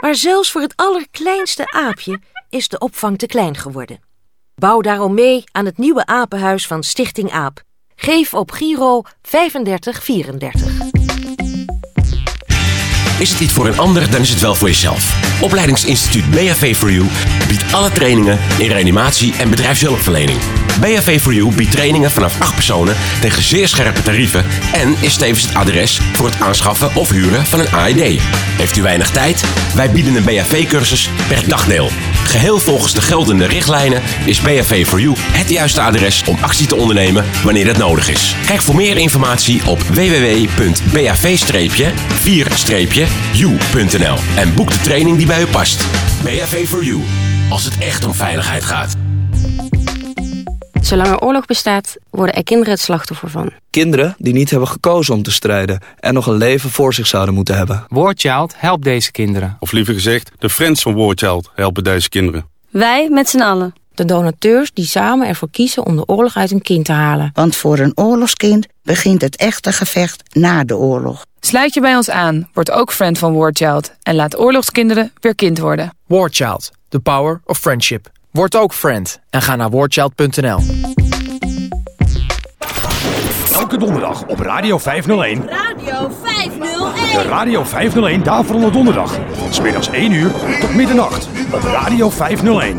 Maar zelfs voor het allerkleinste aapje is de opvang te klein geworden. Bouw daarom mee aan het nieuwe apenhuis van Stichting AAP. Geef op Giro 3534. Is het niet voor een ander, dan is het wel voor jezelf. Opleidingsinstituut BHV for You biedt alle trainingen in reanimatie en bedrijfshulpverlening. BHV for You biedt trainingen vanaf 8 personen tegen zeer scherpe tarieven en is tevens het adres voor het aanschaffen of huren van een AED. Heeft u weinig tijd? Wij bieden een BHV-cursus per dagdeel. Geheel volgens de geldende richtlijnen is BHV for You het juiste adres om actie te ondernemen wanneer het nodig is. Kijk voor meer informatie op www.bav-4-u.nl en boek de training die bij u past. BHV for You, als het echt om veiligheid gaat. Zolang er oorlog bestaat, worden er kinderen het slachtoffer van. Kinderen die niet hebben gekozen om te strijden en nog een leven voor zich zouden moeten hebben. Warchild helpt deze kinderen. Of liever gezegd, de friends van Warchild helpen deze kinderen. Wij met z'n allen. De donateurs die samen ervoor kiezen om de oorlog uit een kind te halen. Want voor een oorlogskind begint het echte gevecht na de oorlog. Sluit je bij ons aan, word ook friend van Warchild en laat oorlogskinderen weer kind worden. Warchild, the power of friendship. Word ook friend en ga naar warchild.nl. Elke donderdag op Radio 501. Radio 501. De Radio 501 Daverende Donderdag. Van smiddags 1 uur tot middernacht op Radio 501.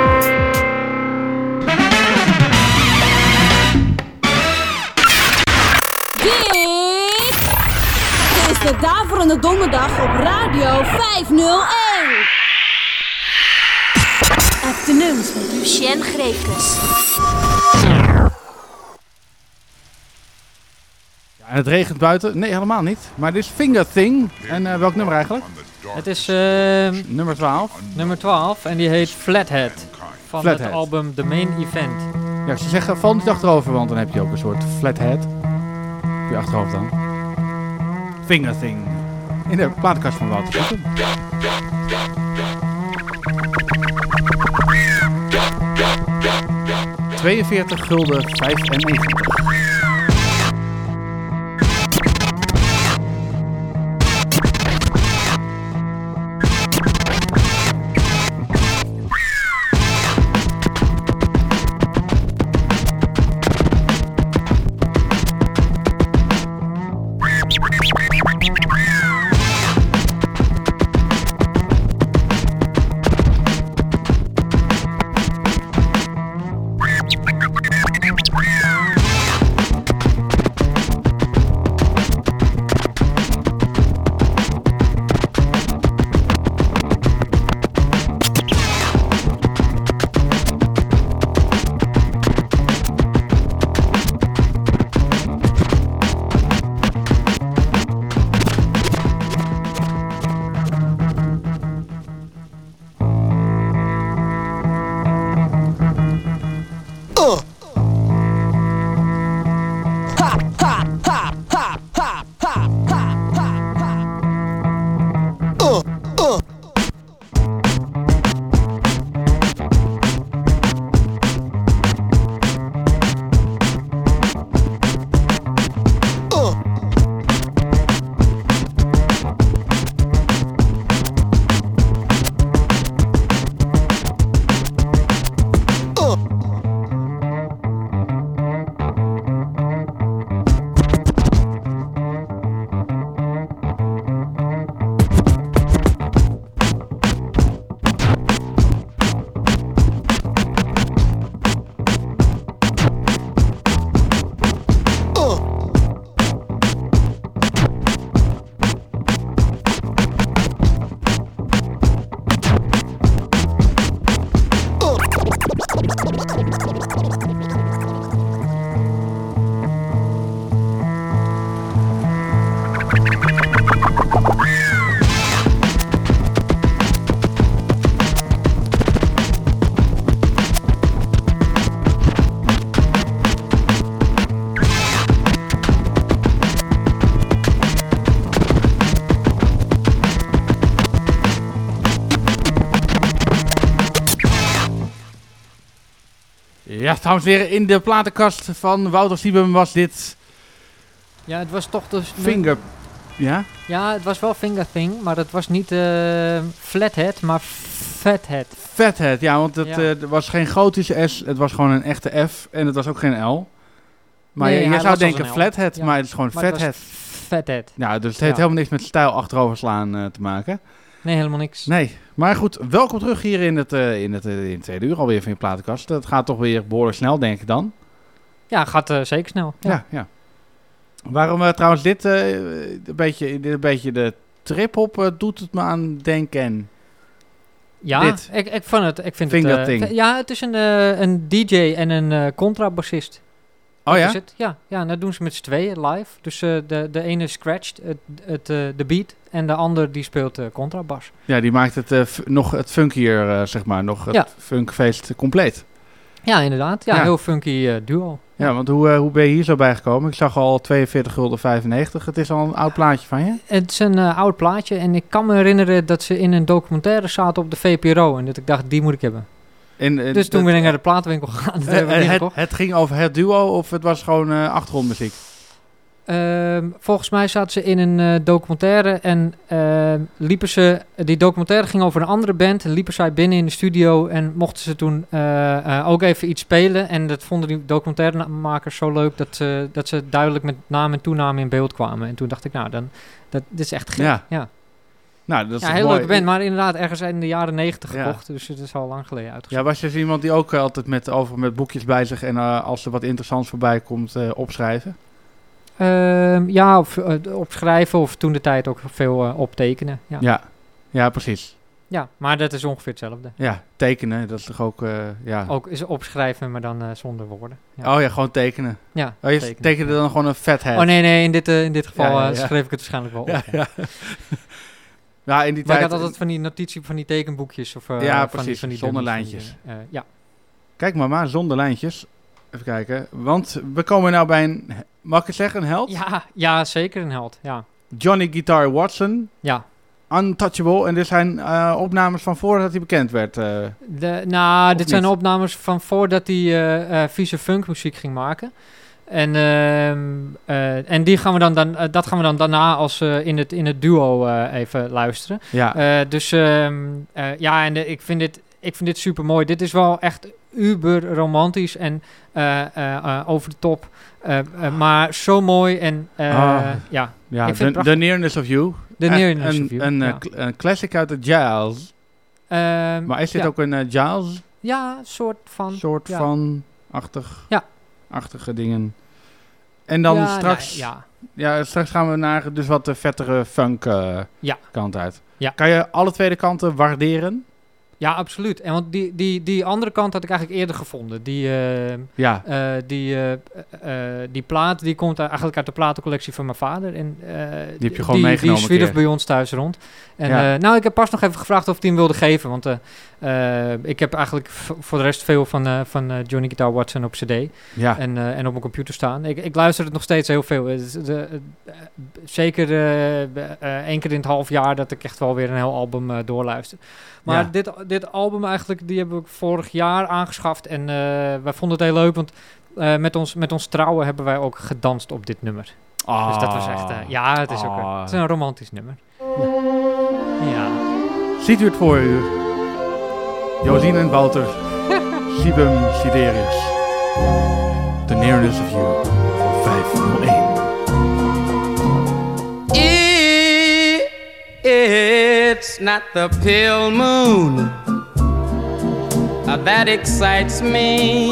Daverende Donderdag op Radio 501. Afternoons met Lucien Greefkes. Ja, en het regent buiten. Nee, helemaal niet. Maar dit is Finger Thing. En eh, welk nummer eigenlijk? Het is eh, nummer 12. Nummer 12 en die heet Flathead. Van Flathead. het album The Main Event. Ja, ze zeggen val niet achterover, want dan heb je ook een soort flathead. Op je achterhoofd dan. Finger Thing. In de plaatkast van Wouter Kotten. ...42 gulden 95. Dames en heren, in de platenkast van Wouter Siebem was dit Ja, het was toch dus... Finger... Ja? Ja, het was wel Finger Thing, maar het was niet eh, Flathead, maar Fathead. Fathead, ja, want het Ja. eh, er was geen gotische S, het was gewoon een echte F en het was ook geen L. Maar Nee, je, zou denken. Flathead, Ja. maar het is gewoon Maar het Fathead. Fathead. Ja, dus het heeft Ja. helemaal niks met stijl achterover slaan eh, te maken. Nee, helemaal niks. Nee, maar goed, welkom terug hier in het, eh, in het, eh, in het tweede uur alweer van je platenkast. Het gaat toch weer behoorlijk snel, denk ik dan. Ja, gaat eh, zeker snel. Ja. Ja, ja. Waarom trouwens dit een, beetje, dit een beetje de trip-hop eh, doet het me aan denken. Ja, Dit. Ik, ik, vond het, ik vind het... thing. ja, het is een, een DJ en een contrabassist. Oh Dat ja? is het. Ja, ja, en dat doen ze met z'n tweeën live. Dus de, de ene scratcht het, het, de beat en de ander die speelt eh, contrabas. Ja, die maakt het eh, nog het funkier, eh, zeg maar, nog het Ja. funkfeest compleet. Ja, inderdaad. Ja, Ja. heel funky duo. Ja, want hoe, hoe ben je hier zo bijgekomen? Ik zag al 42 gulden 95. Het is al een oud plaatje van je. Het is een oud plaatje en ik kan me herinneren dat ze in een documentaire zaten op de VPRO. En dat ik dacht, die moet ik hebben. En, dus toen ben ik naar de platenwinkel gegaan. Het, het ging over het duo of het was gewoon achtergrondmuziek? Ehm, volgens mij zaten ze in een eh, documentaire en ehm, liepen ze, die documentaire ging over een andere band, liepen zij binnen in de studio en mochten ze toen eh, eh, ook even iets spelen en dat vonden die documentairemakers zo leuk dat ze, dat ze duidelijk met naam en toename in beeld kwamen. En toen dacht ik, nou, dan, dat, dit is echt gek. Ja. Ja, Nou, dat is ja heel mooi. leuke band, maar inderdaad ergens in de jaren negentig Ja. gekocht, dus het is al lang geleden Ja, uitgezocht. was je dus iemand die ook altijd met, over, met boekjes bij zich en als er wat interessants voorbij komt, opschrijven? Ehm, ja, of eh, opschrijven of toen de tijd ook veel eh, optekenen. Ja. Ja. ja, precies. Ja, maar dat is ongeveer hetzelfde. Ja, tekenen, dat is toch ook, eh, ja. Ook is opschrijven, maar dan zonder woorden. Ja. Oh ja, gewoon tekenen. Ja, Oh, je tekenen. tekende dan gewoon een vet head. Oh nee, nee, in dit, in dit geval Ja, schreef ik het waarschijnlijk wel op. Ja, ja. in die Maar ik tijd... had altijd van die notitie van die tekenboekjes. Of, ja, van precies, Die, van die zonder lijntjes. die, ja. Kijk maar maar, zonder lijntjes. Even kijken, want we komen nou bij een, mag ik het zeggen, een held? Ja, ja, zeker een held. Ja. Johnny Guitar Watson. Ja. Untouchable. En dit zijn eh, opnames van voordat hij bekend werd. eh. De, nou, dit zijn opnames van voordat hij eh, eh, vieze funkmuziek ging maken. En, ehm, eh, en die gaan we dan, dan, dat gaan we dan daarna als in, het, in het duo even luisteren. Ja. Dus ehm, eh, ja, en ik, vind dit, ik vind dit super mooi. Dit is wel echt uber romantisch en eh, eh, eh, over de top. Maar zo mooi en Ah, ja. ja ik vind the, the. Nearness of You. The Nearness een, of You, Een, ja. cl- een classic uit de jazz. Ehm, Maar is dit ja. ook een jazz? Ja, soort van. soort ja. van achtig, Ja. achtige dingen. En dan Ja, straks, nou, ja. straks gaan we naar dus wat de vettere funk Ja. kant uit. Ja. Kan je alle twee de kanten waarderen? Ja, absoluut. En want die, die, die andere kant had ik eigenlijk eerder gevonden. Die, eh, Ja. eh, die, eh, die plaat die komt eigenlijk uit de platencollectie van mijn vader. En, Die heb je gewoon die, meegenomen Die zwierf bij ons thuis rond. En Ja. nou, ik heb pas nog even gevraagd of hij hem wilde geven. Want eh, ik heb eigenlijk voor de rest veel van, eh, van eh, Johnny Guitar Watson op cd. Ja. En, en op mijn computer staan. Ik, ik luister het nog steeds heel veel. De- zeker één keer in het half jaar dat ik echt wel weer een heel album doorluister. Maar Ja. dit, dit album eigenlijk, die hebben we vorig jaar aangeschaft. En wij vonden het heel leuk, want met, ons, met ons trouwen hebben wij ook gedanst op dit nummer. Dus dat was echt... ja, het is ook een, Ah. het is een romantisch nummer. Ja. Ziet u het voor u? Josien en Wouter, Sibum Siderius. The Nearness of You, 501. It's not the pale moon uh, that excites me,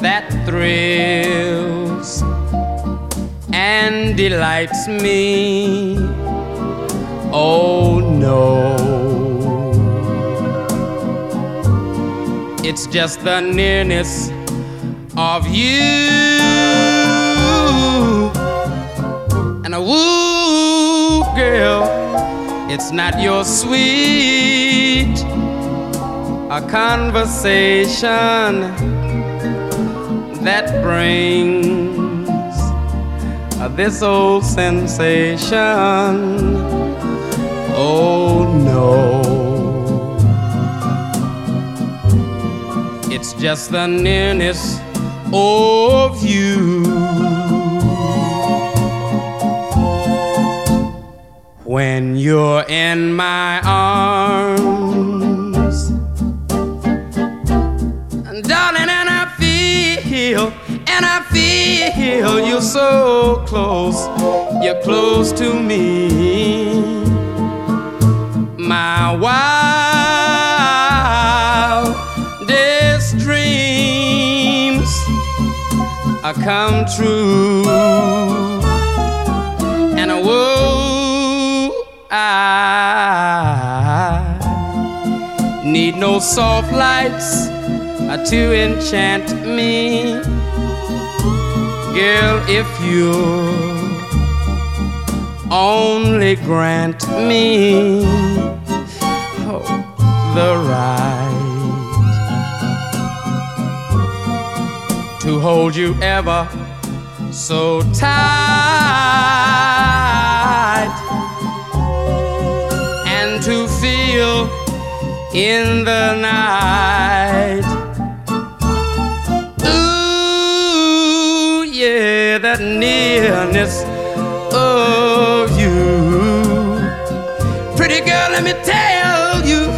that thrills and delights me. Oh no, it's just the nearness of you and a woo girl. It's not your sweet a conversation that brings this old sensation. Oh no. It's just the nearness of you. When you're in my arms, darling, and I feel, and I feel you're so close, you're close to me. My wildest come true, and whoa, I need no soft lights to enchant me, girl. If you only grant me oh, the right to hold you ever so tight and to feel in the night. Ooh, yeah, that nearness of you. Pretty girl, let me tell you,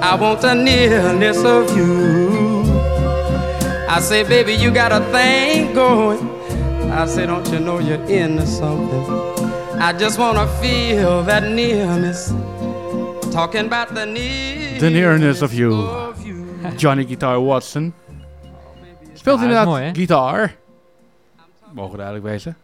I want the nearness of you. I say, baby, you got a thing going. I say, don't you know you're into something? I just wanna feel that nearness. Talking about the near. The Nearness of You. Johnny Guitar Watson. Speelt Ja, inderdaad mooi, gitaar. Mogen we duidelijk wezen.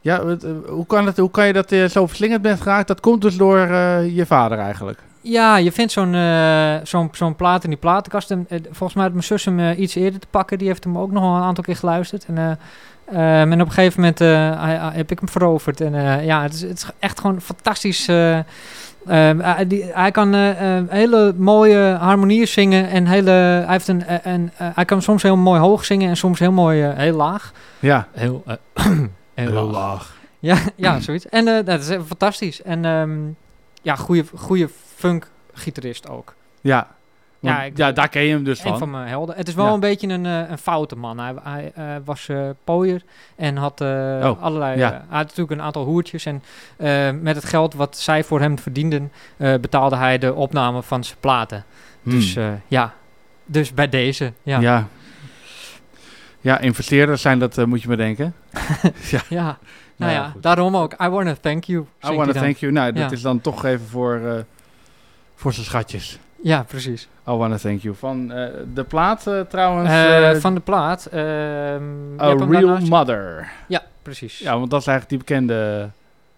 Ja, eh, hoe kan, het, hoe kan je dat je zo verslingerd bent geraakt? Dat komt dus door eh, je vader eigenlijk. Ja, je vindt zo'n eh, zo'n zo'n plaat in die platenkast. En, eh, volgens mij had mijn zus hem eh, iets eerder te pakken. Die heeft hem ook nog wel een aantal keer geluisterd. En, eh, ehm, en op een gegeven moment heb ik hem veroverd. En ja, het is, het is echt gewoon fantastisch. eh, ehm, hij- die, hij kan eh, eh, hele mooie harmonieën zingen. En hele, hij, heeft een, eh, hij kan soms heel mooi hoog zingen en soms heel mooi heel laag. Ja. Heel, heel, Heel laag. Ja, ja zoiets. En dat is fantastisch. En ehm, ja, goede, goede funk-gitarist ook. Ja. Ja, Want- ik- ja, daar ken je hem dus Een van. van mijn helden. Het is wel Ja. een beetje een, eh, een foute man. Hij, hij eh, was eh pooier en had Oh, allerlei... ja. hij had natuurlijk een aantal hoertjes. En met het geld wat zij voor hem verdienden... betaalde hij de opname van zijn platen. Hmm. Dus ja, dus bij deze. Ja, Ja. Ja, investeerders zijn dat, moet je me denken. ja. Ja, nou Nou ja, daarom ook. I wanna thank you. I wanna hij dan. thank you. Nou, dat is dan toch even voor, voor zijn schatjes. Ja, precies. I wanna thank you. Van eh, de plaat eh, trouwens. Eh, van de plaat. ehm, je A Real daarnaast- Mother. Ja, precies. Ja, want dat is eigenlijk die bekende...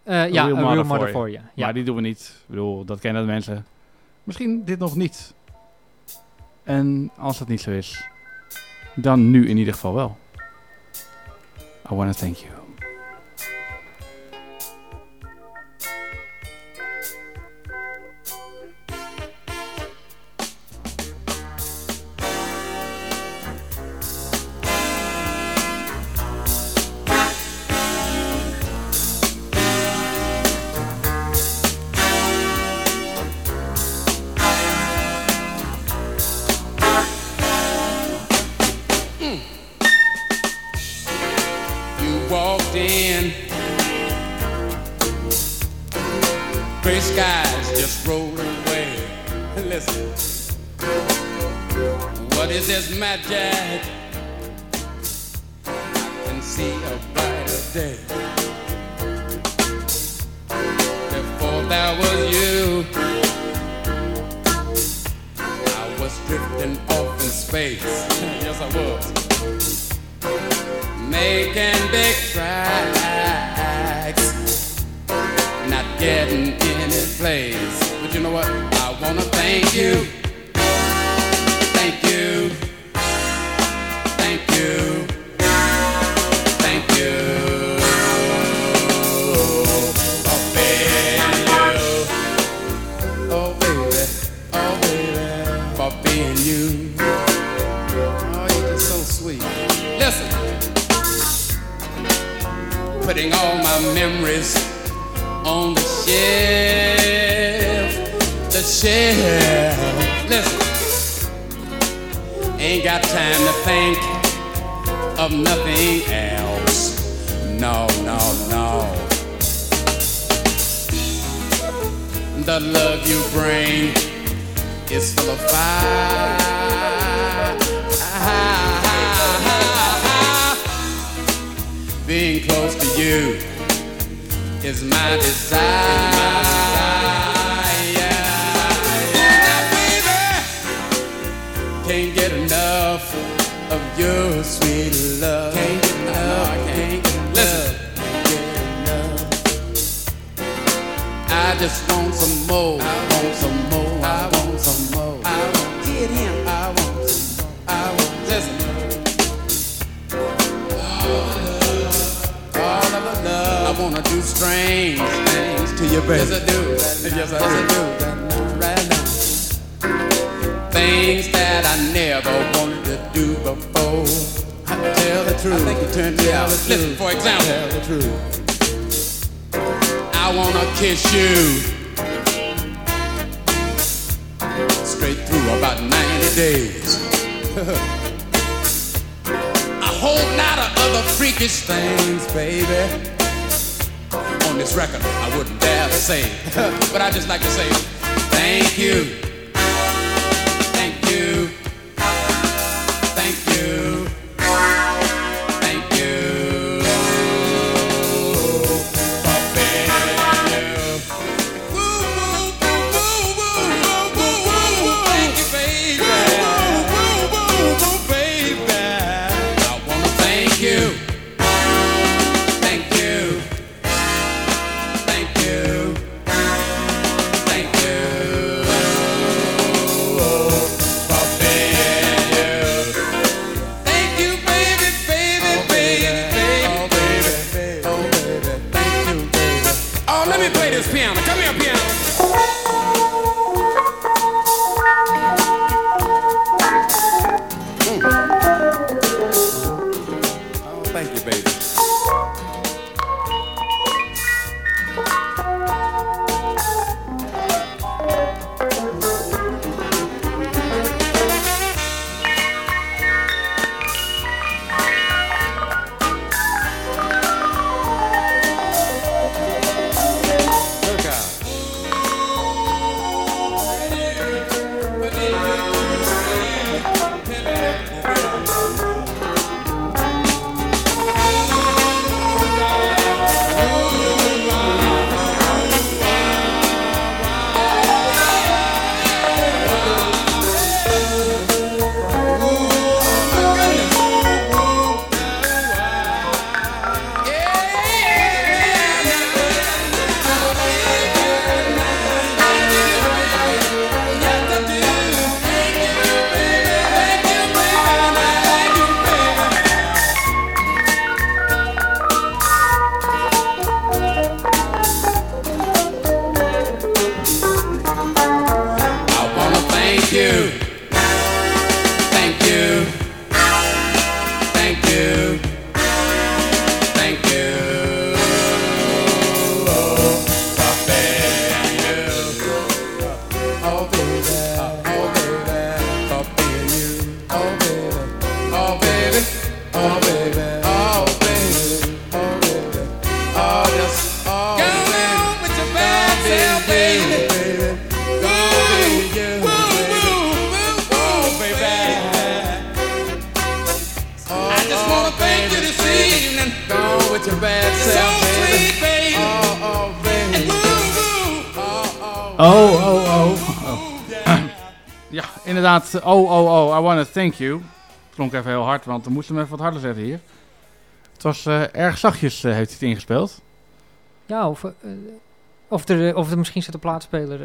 Eh, ja, A Real Mother for You, ja. Maar die doen we niet. Ik bedoel, dat kennen de mensen. Misschien dit nog niet. En als dat niet zo is, dan nu in ieder geval wel. I wanna thank. You thank you. Klonk even heel hard, want we moesten hem even wat harder zetten hier. Het was eh, erg zachtjes, eh, heeft hij het ingespeeld. Ja, of, eh, of, er, of er misschien zit de plaatspeler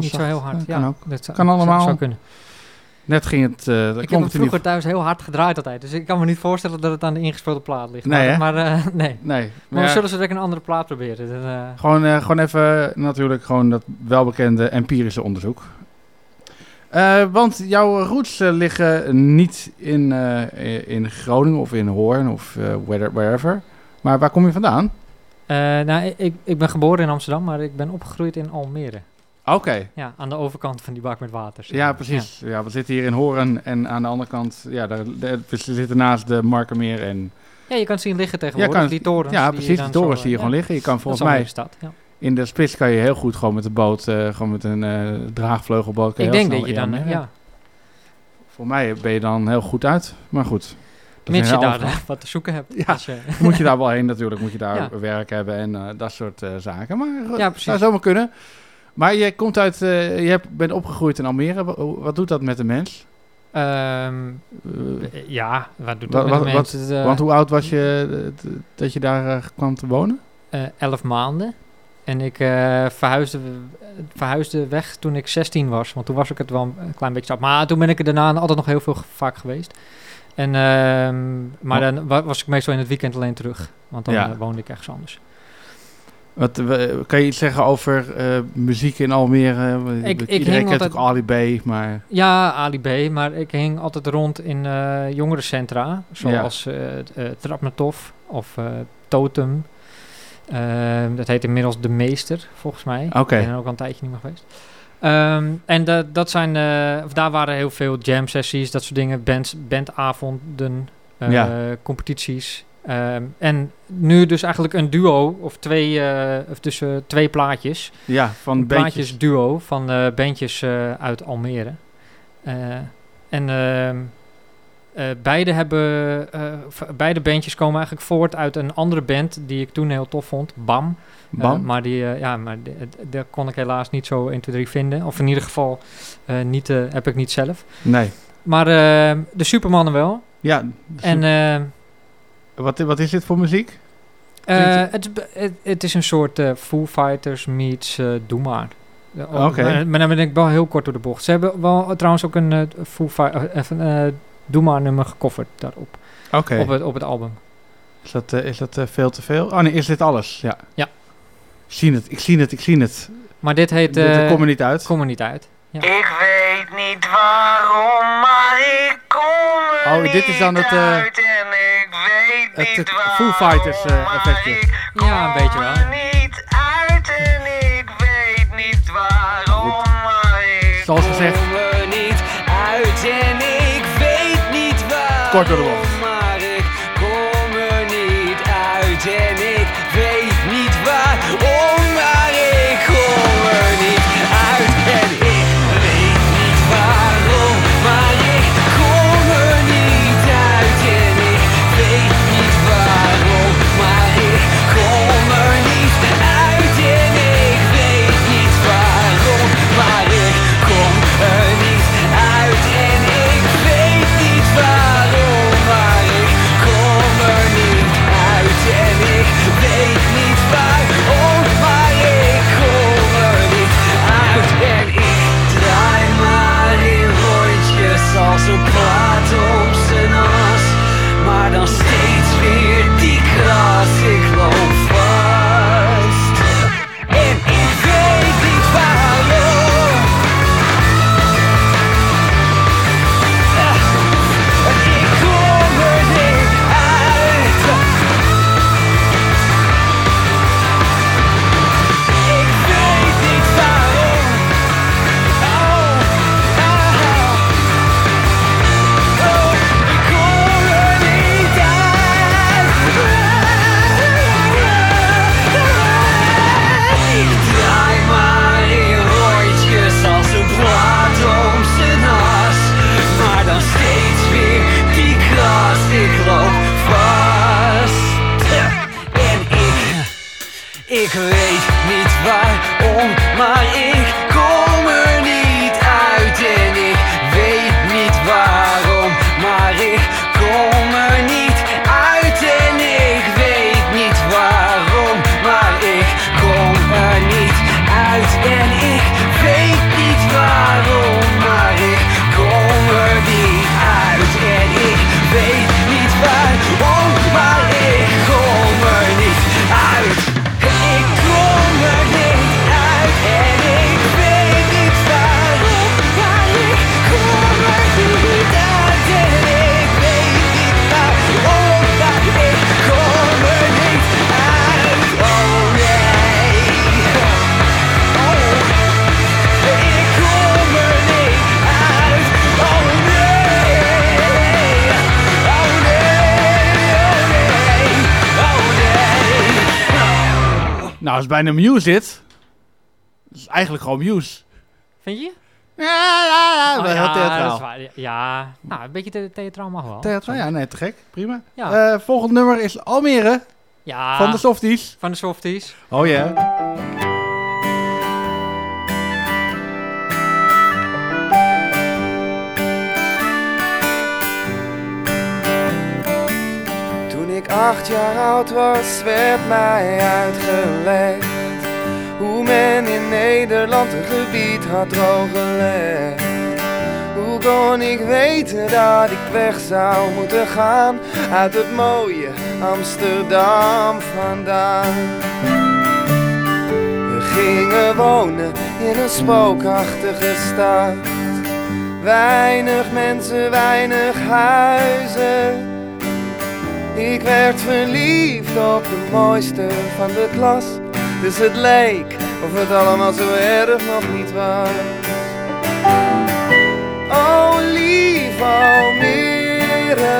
niet zo heel hard. Ja, Ja, kan ook. dat zou- Kan allemaal. Zou kunnen. Net ging het... eh Ik heb het vroeger thuis heel hard gedraaid altijd. Dus ik kan me niet voorstellen dat het aan de ingespeelde plaat ligt. Nee, maar maar nee. Nee. Maar Maar we zullen ze een andere plaat proberen. Dan, Gewoon, gewoon even natuurlijk gewoon dat welbekende empirische onderzoek. Eh, want jouw roots eh, liggen niet in, eh, in Groningen of in Hoorn of where- wherever. Maar waar kom je vandaan? nou, ik, ik ben geboren in Amsterdam, maar ik ben opgegroeid in Almere. Oké. Ja, aan de overkant van die bak met water. zeg Ja, precies. Ja. we zitten hier in Horen en aan de andere kant, ja, daar, daar- we zitten naast de Markermeer en... Ja, je kan het zien liggen tegenwoordig, die torens Ja, die precies, die torens zie je eh, gewoon liggen. Je kan volgens mij... stad, ja. In de spits kan je heel goed gewoon met de boot, eh, gewoon met een eh, draagvleugelboot... Ik denk dat je dan, ja, Voor mij ben je dan heel goed uit, maar goed. Mits je daar eh, wat te zoeken hebt. Ja, Als je- moet je daar wel heen natuurlijk. Moet je daar Ja. werk hebben en dat soort zaken. Maar goed, Ja, zou zomaar kunnen. Maar je komt uit, je bent opgegroeid in Almere. Wa- Wat, doet dat met de mens? Ehm, ja, wat doet dat met de wat- eh, want hoe oud was je dat je daar kwam te wonen? elf maanden. En ik eh, verhuisde, verhuisde weg toen ik 16 was. Want toen was ik het wel een klein beetje zat. Maar toen ben ik er daarna altijd nog heel veel vaak geweest. En, ehm, maar dan wa- was ik meestal in het weekend alleen terug. Want dan Ja. eh, woonde ik ergens anders. Wat, kan je iets zeggen over eh, muziek in Almere? Ik- ik Iedereen hing kent altijd- ook Ali B, maar... Ja, Ali B. Maar ik hing altijd rond in eh jongerencentra. Zoals eh, Trapmetov of Totem. Ehm, dat heet inmiddels De Meester, volgens mij. Oké. Ik ben er ook al een tijdje niet meer geweest. Ehm, en dat, dat zijn, eh, of daar waren heel veel jam sessies, dat soort dingen, bands, bandavonden, eh, Ja. competities. Ehm, en nu dus eigenlijk een duo, of twee, eh, of dus, eh, twee plaatjes. Ja, van een bandjes. plaatjesduo van bandjes uit Almere. En beide, hebben, eh, beide bandjes komen eigenlijk voort uit een andere band die ik toen heel tof vond, BAM. Eh, BAM? maar die, eh, ja, maar eh, daar kon ik helaas niet zo 1, 2, 3 vinden. Of in ieder geval eh, niet, eh, heb ik niet zelf. Nee. Maar eh, de Supermannen wel. Ja. En eh, Wat, wat is dit voor muziek? eh, het, het, het is een soort eh Foo Fighters meets eh Doe Maar. Oké. Maar, maar dan ben ik wel heel kort door de bocht. Ze hebben wel eh, trouwens ook een eh, Foo Fighters eh Doe Maar nummer gecoverd daarop. Oké. Op, het, op het album. Is dat, eh, is dat eh, veel te veel? Oh nee, is dit alles? Ja. Ja. Ik zie het, ik zie het, ik zie het. Maar dit heet... Dit, eh, kom er niet uit. Kom er niet uit. Ja. Ik weet niet waarom, maar ik kom er Oh, dit is dan het, eh, het eh, Foo Fighters eh, effectje. Ja, een beetje wel. niet uit en ik weet niet waarom, maar ik Zoals gezegd. Niet waarom. Kort door くへ als het bij een Muse zit, is het eigenlijk gewoon Muse. Vind je? Ja, ja, ja. Oh, heel ja, theatraal. waar. Ja, nou, een beetje the- theatraal mag wel. Theatraal, ja, nee, te gek. Prima. Ja. Eh, volgend nummer is Almere. Ja. Van de Softies. Van de Softies. Oh ja. Acht jaar oud was, werd mij uitgelegd hoe men in Nederland een gebied had drooggelegd. Hoe kon ik weten dat ik weg zou moeten gaan uit het mooie Amsterdam vandaan? We gingen wonen in een spookachtige stad. Weinig mensen, weinig huizen. Ik werd verliefd op de mooiste van de klas. Dus het leek of het allemaal zo erg nog niet was. Oh lief Almere,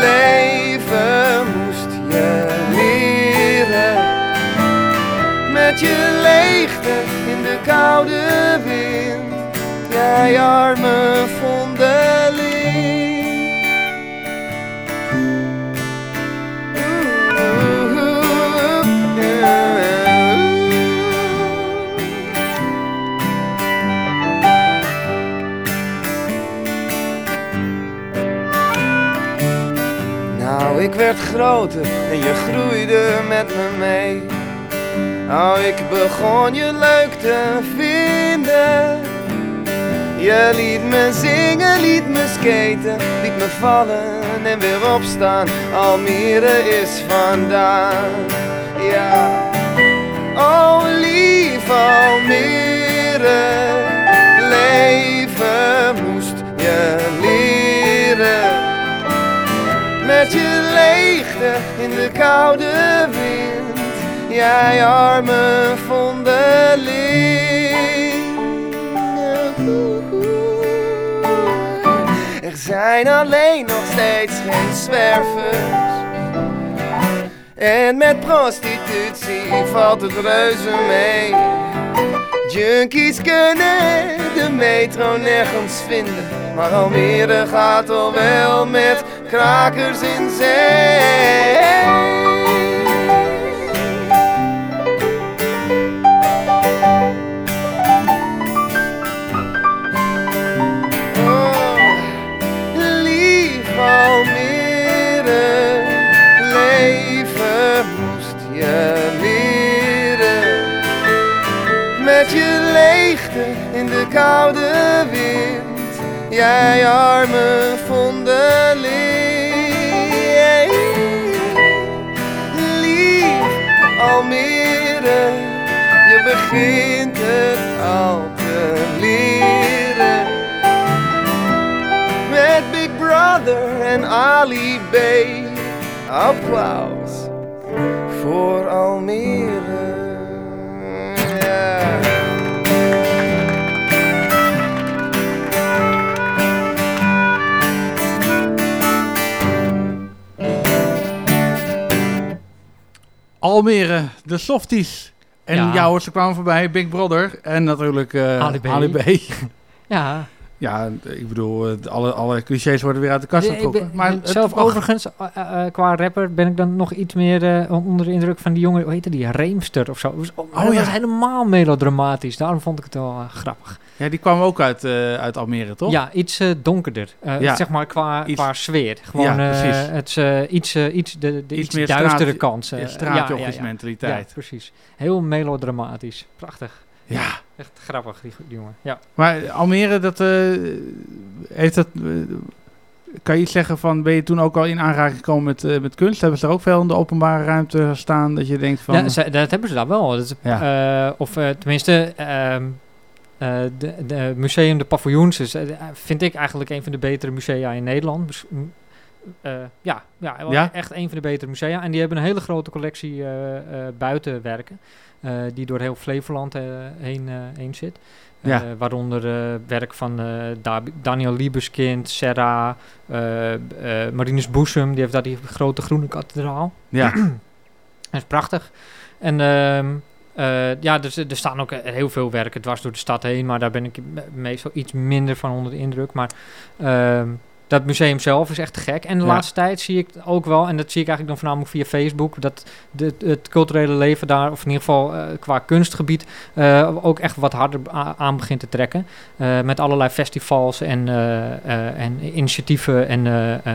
leven moest je leren. Met je leegte in de koude wind, jij arme vondeling. Nou, ik werd groter en je groeide met me mee. Oh, ik begon je leuk te vinden. Je liet me zingen, liet me skaten, liet me vallen en weer opstaan. Almere is vandaan, ja. Oh, lief Almere, leven moest je leren. Met je leegte in de koude wind, jij arme vondeling. Er zijn alleen nog steeds geen zwervers. En met prostitutie valt het reuze mee. Junkies kunnen de metro nergens vinden. Maar Almere gaat al wel met krakers in zee. Lief Almere, leven moest je leren. Met je leegte in de koude wind, jij arme vondeling. Almere, je begint het al te leren. Met Big Brother en Ali B. Applaus voor Almere. Almere, de Softies. En Ja. ja, hoor, ze kwamen voorbij. Big Brother. En natuurlijk Ali B. Ali B. Ja. Ja, ik bedoel, alle, alle clichés worden weer uit de kast getrokken. Maar zelf mag- overigens, eh, eh, qua rapper, ben ik dan nog iets meer onder de indruk van die jongen, hoe heette die, Reemster of zo. Was- Oh, dat ja. was helemaal melodramatisch. Daarom vond ik het wel grappig. Ja, die kwamen ook uit, eh, uit Almere, toch? Ja, iets eh, donkerder. Eh, Ja. Zeg maar qua, Iets- qua sfeer. Gewoon Ja, het iets, iets, de, de Iets iets, meer duistere kant. eh, ja. Ja, precies. Heel melodramatisch. Prachtig. Ja. Echt grappig, die, die jongen. Ja. Maar Almere, dat, heeft dat, kan je iets zeggen van, ben je toen ook al in aanraking gekomen met, met kunst? Hebben ze er ook veel in de openbare ruimte staan dat je denkt van... Ja, ze- dat hebben ze daar wel. Dat eh, of tenminste, ehm, eh, de, de museum De Paviljoens is, eh, vind ik eigenlijk een van de betere musea in Nederland. Eh, ja, ja, echt een van de betere musea. En die hebben een hele grote collectie eh, eh, buitenwerken. eh, die door heel Flevoland eh, heen, eh, heen zit. Eh, Ja. waaronder eh, werk van eh, Da- Daniel Liebeskind, Serra, eh, eh, Marinus Boesem. Die heeft daar die grote groene kathedraal. Ja. Dat is prachtig. En ehm, eh, ja, dus, er staan ook heel veel werken dwars door de stad heen, maar daar ben ik me- meestal iets minder van onder de indruk. Maar ehm, dat museum zelf is echt gek. En de Ja. laatste tijd zie ik ook wel, en dat zie ik eigenlijk dan voornamelijk via Facebook, dat de, het culturele leven daar, of in ieder geval eh, qua kunstgebied, eh, ook echt wat harder aan begint te trekken. Met allerlei festivals en, en initiatieven en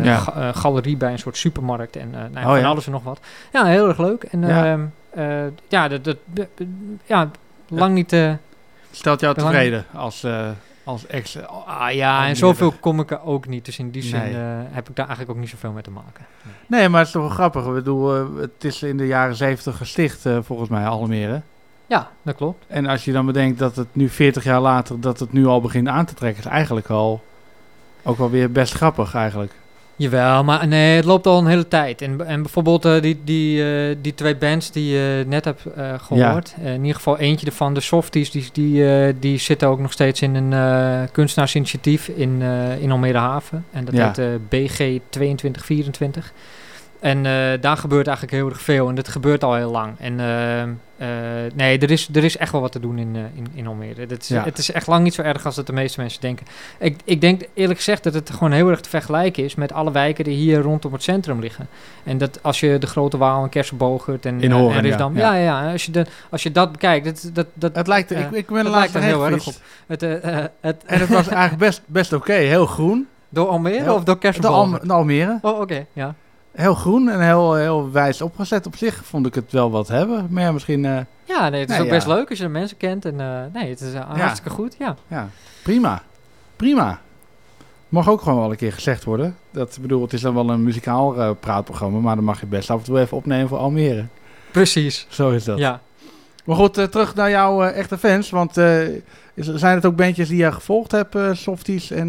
Ja. galerie bij een soort supermarkt en nou, ja, Oh, van ja. alles en nog wat. Ja, heel erg leuk. En Ja. eh, ja, dat, dat, ja, lang niet... eh, Stelt jou tevreden als, eh als ex... Ah ja, en zoveel kom ik er ook niet. Dus in die zin Nee. heb ik daar eigenlijk ook niet zoveel mee te maken. Nee, maar het is toch wel grappig. Ik bedoel, eh, het is in de jaren zeventig gesticht, volgens mij, Almere. Ja, dat klopt. En als je dan bedenkt dat het nu 40 jaar later, dat het nu al begint aan te trekken, is eigenlijk al ook wel weer best grappig eigenlijk. Jawel, maar nee, het loopt al een hele tijd. En, en bijvoorbeeld eh, die, die, eh, die twee bands die je net hebt eh, gehoord. eh, in ieder geval eentje ervan, de Softies, die, die, die zitten ook nog steeds in een eh, kunstenaarsinitiatief in, in Almere Haven. En dat Ja. heet eh, BG 2224. En daar gebeurt eigenlijk heel erg veel. En dat gebeurt al heel lang. En eh, eh, nee, er is, er is echt wel wat te doen in, eh, in, in Almere. Dat is, Ja. Het is echt lang niet zo erg als dat de meeste mensen denken. Ik, ik denk eerlijk gezegd dat het gewoon heel erg te vergelijken is met alle wijken die hier rondom het centrum liggen. En dat als je de Grote Waal en Kersenbogert en, In eh, Horen, en Risdam... ja, Ja, ja. ja, als, je de, als je dat bekijkt, dat, dat, dat, Het lijkt, eh, ik, ik ben er laatst heel erg op. Het, eh, eh, het, En het was eigenlijk best, best oké, heel groen. door Almere Heel- of door Kersenbogert? De Almere. Oh, oké, ja. Heel groen en heel, heel wijs opgezet. Op zich vond ik het wel wat hebben. Maar ja, misschien... eh, Ja, nee, het is Nee, ook ja. best leuk als je de mensen kent. En eh, nee, het is eh, hartstikke goed, ja. Ja, prima. Prima. Mag ook gewoon wel een keer gezegd worden. Dat, ik bedoel, het is dan wel een muzikaal praatprogramma, maar dan mag je best af en toe even opnemen voor Almere. Precies. Zo is dat. Ja. Maar goed, eh, terug naar jouw eh, echte fans. Want eh, zijn het ook bandjes die je gevolgd hebt, Softies en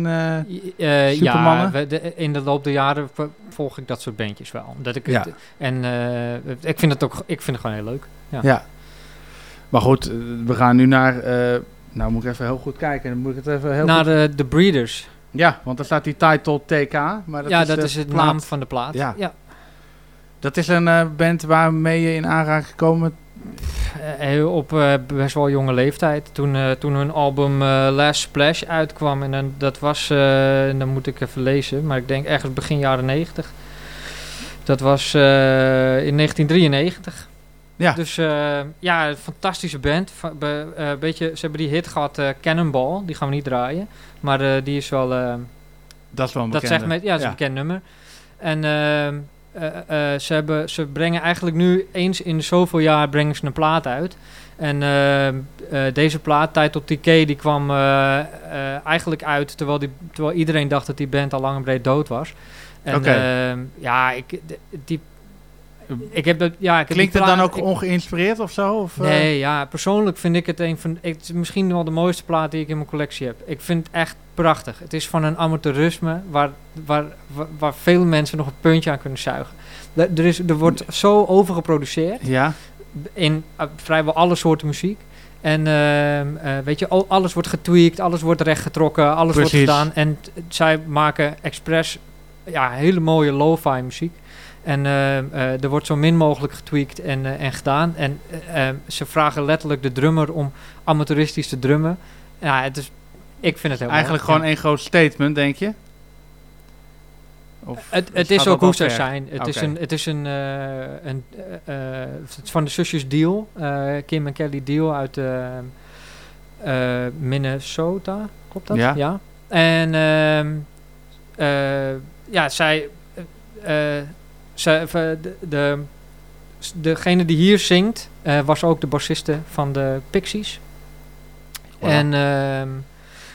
Supermannen? ja, we- de- in de loop der jaren vo- volg ik dat soort bandjes wel. Ik Ja. het, en ik vind het ook ik vind het gewoon heel leuk. Ja. Ja. Maar goed, we gaan nu naar... nou moet ik even heel goed kijken. Dan moet ik het even heel Naar goed... de, de Breeders. Ja, want daar staat die title TK. Maar dat ja, is dat is het plaat. naam van de plaat. Ja. ja. Dat is een band waarmee je in aanraking gekomen. Eh, heel op eh, best wel jonge leeftijd. Toen, eh, toen hun album eh, Last Splash uitkwam. En dan, dat was, eh, en dan moet ik even lezen, maar ik denk ergens begin jaren 90. Dat was eh, in 1993. Ja. Dus eh, ja, een fantastische band. Be- eh, beetje, ze hebben die hit gehad, eh, Cannonball. Die gaan we niet draaien. Maar eh, die is wel... eh, Dat is wel een zegt me, ja, dat is Ja. een bekend nummer. En ehm, eh, eh, ze, hebben, ze brengen eigenlijk nu eens in zoveel jaar brengen ze een plaat uit. En eh, deze plaat, Title TK, die kwam eh, eh, eigenlijk uit terwijl, die, terwijl iedereen dacht dat die band al lang en breed dood was. En ja, ik, die, ik heb dat, ja, ik heb Klinkt het dan ook ik- ongeïnspireerd of zo? Of, eh? Nee, ja, persoonlijk vind ik het een van. Het is misschien wel de mooiste plaat die ik in mijn collectie heb. Ik vind het echt prachtig. Het is van een amateurisme waar, waar, waar, waar veel mensen nog een puntje aan kunnen zuigen. Er, is, er wordt zo over geproduceerd Ja. in eh, vrijwel alle soorten muziek. En ehm, eh, weet je, al- alles wordt getweakt, alles wordt rechtgetrokken, alles Precies. wordt gedaan. En zij maken expres ja, hele mooie lo-fi muziek. En ehm, eh, er wordt zo min mogelijk getweakt en, eh, en gedaan. En eh, eh, ze vragen letterlijk de drummer om amateuristisch te drummen. Ja, het is, ik vind het heel Eigenlijk mooi. gewoon één groot statement, denk je? Of Het, het is ook hoe ver? zijn. Het is een, het is een, eh, een eh, eh, van de zusjes Deal, eh, Kim en Kelly Deal uit eh, eh, Minnesota, klopt dat? Ja. En ehm, eh, ja, zij, eh, zij eh, de, de, degene die hier zingt, eh, was ook de bassiste van de Pixies. En ehm,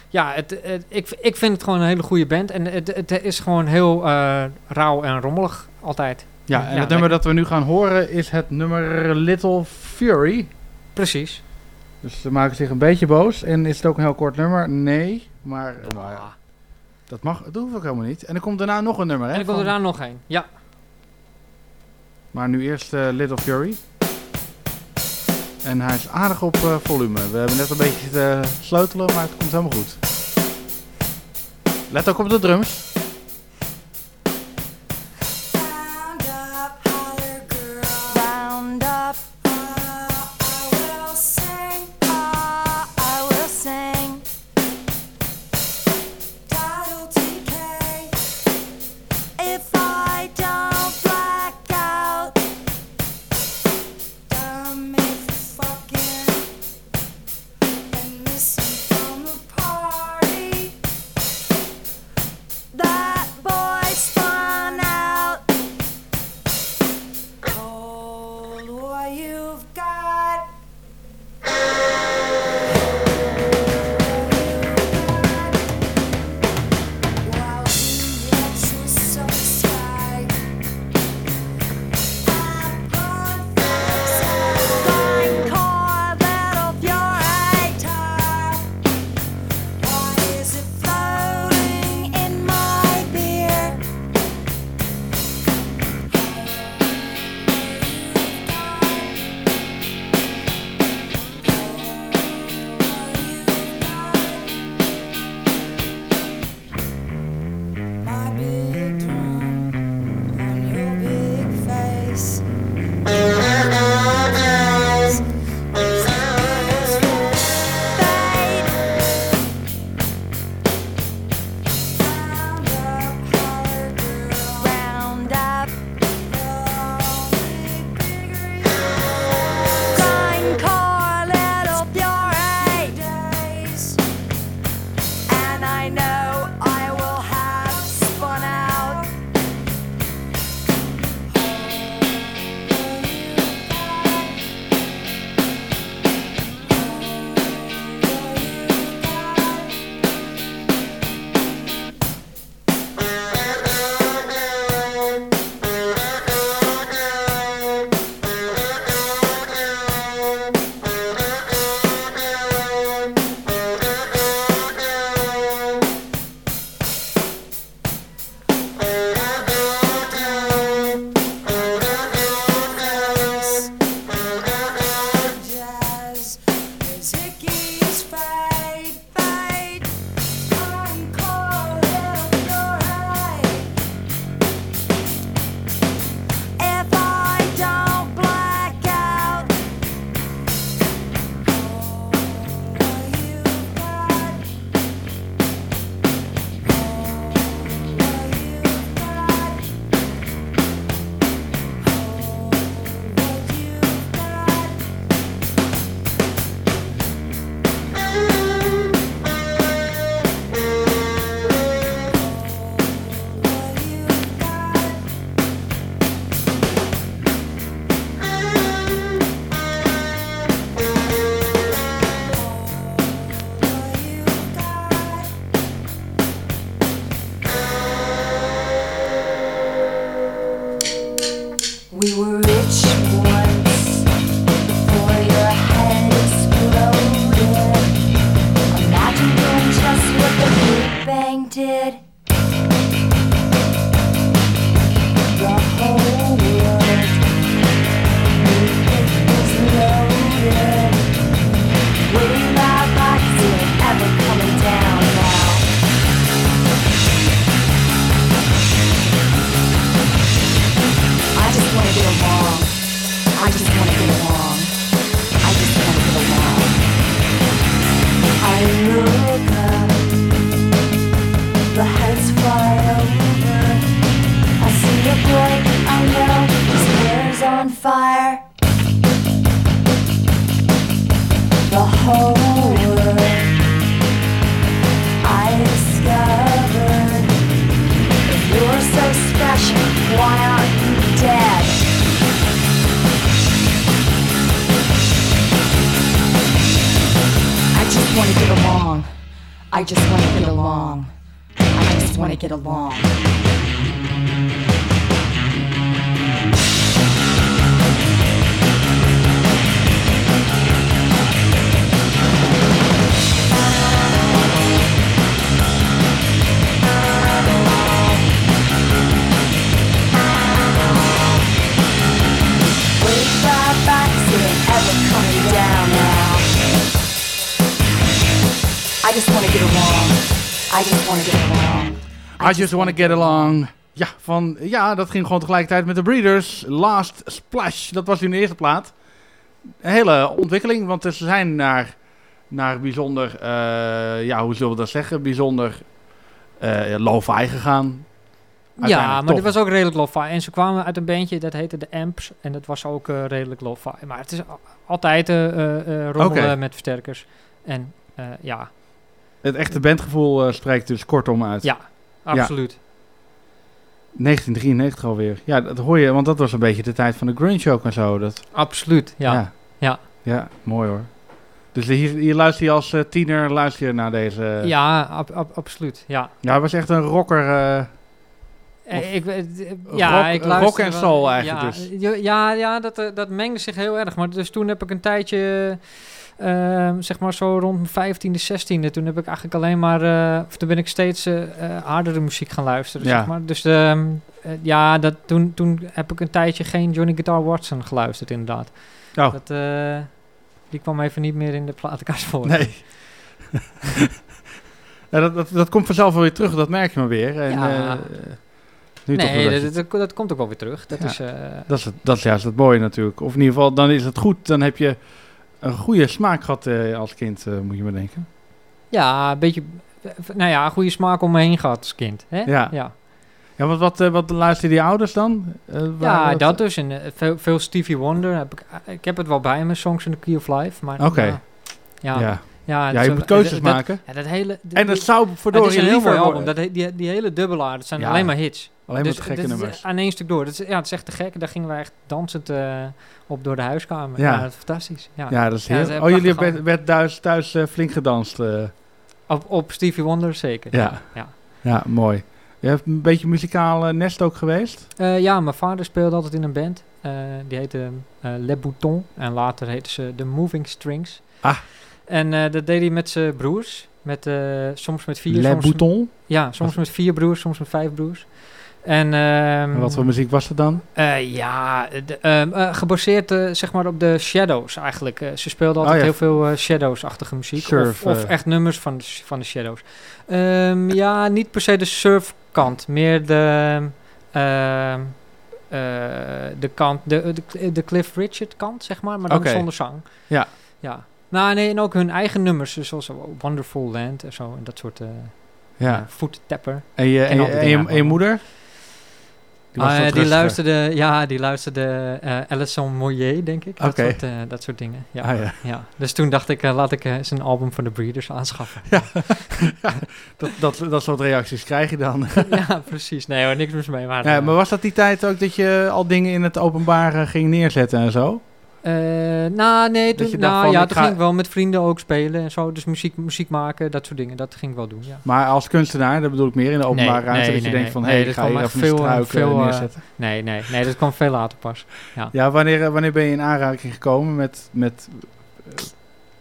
ja, het, het- ik, ik vind het gewoon een hele goede band. En het, het is gewoon heel eh, rauw en rommelig altijd. Ja, en het nummer dat we nu gaan horen is het nummer Little Fury. Precies. Dus ze maken zich een beetje boos. En is het ook een heel kort nummer? Nee, maar... maar dat mag, dat hoeft ook helemaal niet. En er komt daarna nog een nummer, hè? En ik wil er van- daar nog een. Ja. Maar nu eerst eh, Little Fury. En hij is aardig op eh, volume. We hebben net een beetje zitten sleutelen, maar het komt helemaal goed. Let ook op de drums. I just wanna get along. I just wanna get along. I just wanna get along. I just wanna get along. I Just Wanna Get Along. Ja, van, ja, dat ging gewoon tegelijkertijd met de Breeders. Last Splash, dat was hun eerste plaat. Een hele ontwikkeling, want ze zijn naar, naar bijzonder, eh, ja, hoe zullen we dat zeggen? Bijzonder eh lo-fi gegaan. Ja, maar dit toch. was ook redelijk lo-fi. En ze kwamen uit een bandje, dat heette de Amps. En dat was ook eh, redelijk lo-fi. Maar het is altijd eh eh, eh, rommelen met versterkers. En eh, ja, Het echte bandgevoel eh, spreekt dus kortom uit. ja, absoluut. 1993 alweer. Ja, dat hoor je, want dat was een beetje de tijd van de grunge ook en zo. Dat, Absoluut, ja. ja. Ja. Ja, mooi hoor. Dus hier, hier luister je als eh, tiener luister je naar deze... Ja, ab- ab- absoluut, ja. Ja, hij was echt een rocker. eh, ik, ja, rock- ik rock en soul eigenlijk ja, dus. Ja, ja, ja dat, dat mengde zich heel erg. Maar dus toen heb ik een tijdje, ehm, zeg maar zo rond mijn 15e, 16e, toen heb ik eigenlijk alleen maar, eh, of toen ben ik steeds eh, hardere muziek gaan luisteren, Ja. zeg maar. Dus ehm, eh, ja, dat, toen, toen heb ik een tijdje geen Johnny Guitar Watson geluisterd, inderdaad. Oh. Dat, die kwam even niet meer in de platenkast voor. Nee. ja, dat, dat, dat komt vanzelf wel weer terug, dat merk je maar weer. En, Ja. nu nee, dat dat, komt ook wel weer terug. Dat Ja. is... dat, is het, dat is juist het mooie natuurlijk. Of in ieder geval, dan is het goed. Dan heb je een goede smaak gehad eh, als kind, eh, moet je maar denken. Ja, een beetje, nou ja, goede smaak om me heen gehad als kind. Hè? Ja. ja. Ja, wat, wat, eh, wat luisterden die ouders dan? Ja, dat dus. En veel, veel Stevie Wonder. Heb ik, ik heb het wel bij me, Songs in the Key of Life. Maar, Oké. ja, ja, Ja. ja, Ja, dat je moet keuzes dat- maken. Ja, dat hele, En het zou is een heel mooi album. Dat, die, die hele dubbelaar, dat zijn Ja, alleen maar hits. Alleen Dus gekke nummers. Aan één stuk door. Dat is, ja, het is echt te gek. Daar gingen wij echt dansend eh, op door de huiskamer. Ja. Ja, dat is fantastisch. Ja, Ja, dat is heel... oh, jullie hebben werd thuis, thuis eh, flink gedanst. eh. Op, op Stevie Wonder zeker. ja. ja. ja, mooi. Je hebt een beetje muzikaal nest ook geweest? Ja, mijn vader speelde altijd in een band. Die heette Les Boutons. En later heette ze The Moving Strings. Ah. En dat deed hij met zijn broers. Met, soms met vier. Les soms Boutons? Ja, soms met vier broers, soms met vijf broers. En, ehm, En wat voor muziek was het dan? eh, ja, de, ehm, eh, gebaseerd eh, zeg maar op de Shadows eigenlijk. Ze speelden altijd Oh ja. heel veel Shadows-achtige muziek. Surf, of, of echt nummers van de, van de Shadows. Ehm, ja, niet per se de surfkant. Meer de... de kant, de, de, de Cliff Richard kant, zeg maar, maar dan zonder zang. Ja. Ja. Nou, nee, en ook hun eigen nummers, dus zoals Wonderful Land en zo, en dat soort... Ja. eh, Foot Tapper. En je, en je, en je, en je moeder? Die was Ah, die luisterde, ja, die luisterde eh Alison Moyer, denk ik. Dat, soort, eh, dat soort dingen. Ja, Ah, ja. ja. Dus toen dacht ik, eh, laat ik een album van de Breeders aanschaffen. Ja. dat, dat, dat soort reacties krijg je dan. ja, precies. Nee hoor, niks mis mee. Maar, Ja, maar was dat die tijd ook dat je al dingen in het openbaar ging neerzetten en zo? Eh, nou, nee, toen, nou, ja, toen ga- ging ik wel met vrienden ook spelen en zo. Dus muziek, muziek maken, dat soort dingen, dat ging ik wel doen, ja. Maar als kunstenaar, dat bedoel ik meer in de openbare Nee, ruimte, nee, dat je nee, denkt van, hé, hey, ik ga hier veel, struik veel, eh, neerzetten. nee, nee, nee, dat kwam veel later pas. Ja. Ja, wanneer, eh, wanneer ben je in aanraking gekomen met, met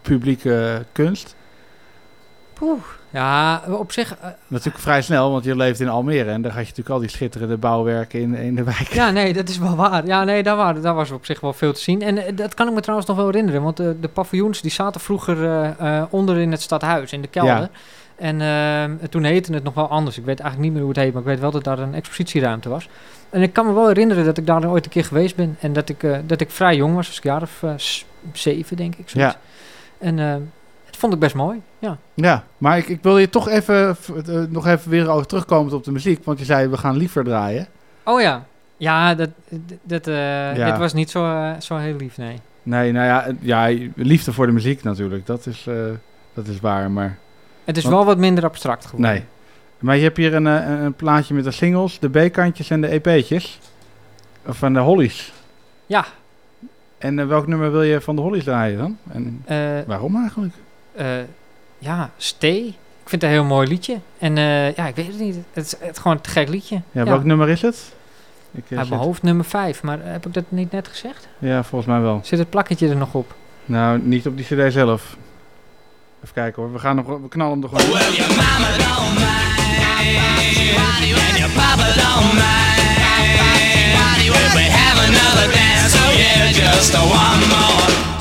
publieke kunst? Poeh. Ja, op zich... eh, Natuurlijk vrij snel, want je leeft in Almere en daar had je natuurlijk al die schitterende bouwwerken in, in de wijk. Ja, nee, dat is wel waar. Ja, nee, daar, waren, daar was op zich wel veel te zien. En eh, dat kan ik me trouwens nog wel herinneren. Want de, de paviljoens die zaten vroeger eh, eh, onder in het stadhuis, in de kelder. Ja. En eh, toen heette het nog wel anders. Ik weet eigenlijk niet meer hoe het heet, maar ik weet wel dat daar een expositieruimte was. En ik kan me wel herinneren dat ik daar ooit een keer geweest ben. En dat ik, eh, dat ik vrij jong was, als ik jaar of eh, zeven, denk ik. zoiets. Ja. En eh vond ik best mooi, ja. Ja, maar ik, ik wil je toch even, eh, nog even weer over terugkomen op de muziek, want je zei we gaan liever draaien. Oh ja. Ja, dat, dat, eh, Ja. dit was niet zo, eh, zo heel lief, nee. Nee, nou ja, ja, liefde voor de muziek natuurlijk. Dat is, dat is waar, maar... Het is Want- wel wat minder abstract geworden. Nee. Maar je hebt hier een, een, plaatje met de singles, de B-kantjes en de EP'tjes. Van de Hollies. Ja. En welk nummer wil je van de Hollies draaien dan? En waarom eigenlijk? Eh, ja, Stay. Ik vind het een heel mooi liedje. En eh, ja, ik weet het niet. Het is, het is gewoon een te gek liedje. Ja, welk nummer is het? Ik, eh, Uit mijn hoofd nummer 5. Maar heb ik dat niet net gezegd? Ja, volgens mij wel. Zit het plakketje er nog op? Nou, niet op die cd zelf. Even kijken hoor, we gaan nog, we knallen hem er gewoon in. And your papa don't mind. If we have another dance, oh yeah, just one more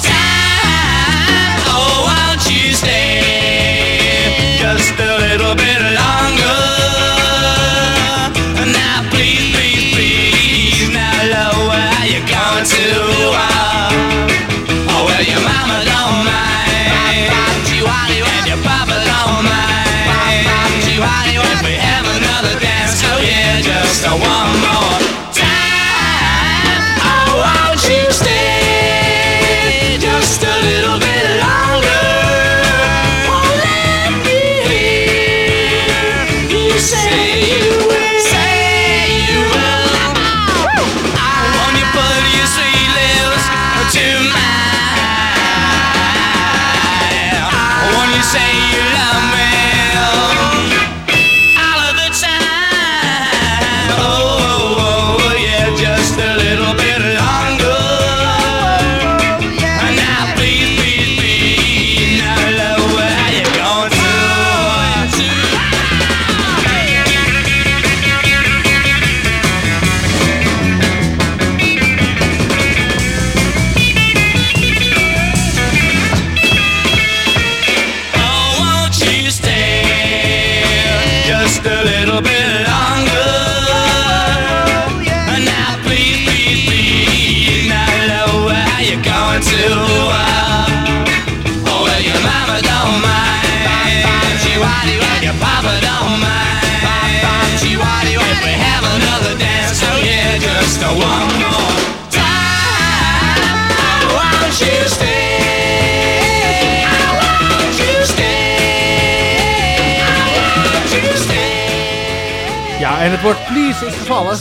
Ja, en het woord please is gevallen.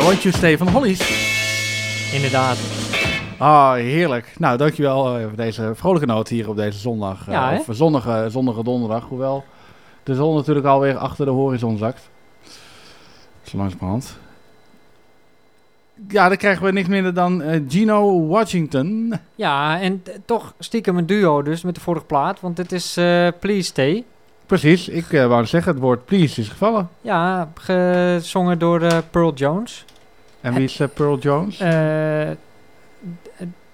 I want you stay van Hollies. Inderdaad. Ah, heerlijk. Nou, dankjewel eh, voor deze vrolijke noot hier op deze zondag. eh, Ja, of zonnige, zonnige donderdag. Hoewel de zon natuurlijk alweer achter de horizon zakt. Zo langzamerhand. Ja, dan krijgen we niks minder dan eh, Gino Washington. Ja, en toch stiekem een duo dus met de vorige plaat. Want dit is eh Please Stay. Precies, ik eh, wou zeggen, het woord please is gevallen. Ja, gezongen door Pearl Jones. En wie is Pearl Jones?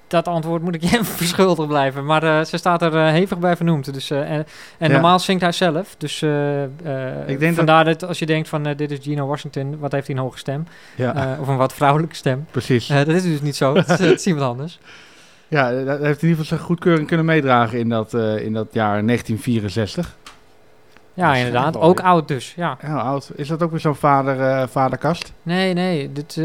Dat antwoord moet ik je even verschuldigd blijven. Maar eh, ze staat er eh, hevig bij vernoemd. Dus, eh, en en Ja. normaal zingt hij zelf. Dus Ik denk vandaar dat... als je denkt van dit is Gino Washington, wat heeft hij een hoge stem? Ja. Of een wat vrouwelijke stem. Precies. Dat is dus niet zo. dat, is, dat is iemand anders. Ja, hij heeft in ieder geval zijn goedkeuring kunnen meedragen in dat, in dat jaar 1964. Ja, Dat inderdaad. Ook oud dus, ja. Ja, oud. Is dat ook weer zo'n vader, vaderkast? Nee, nee. Dit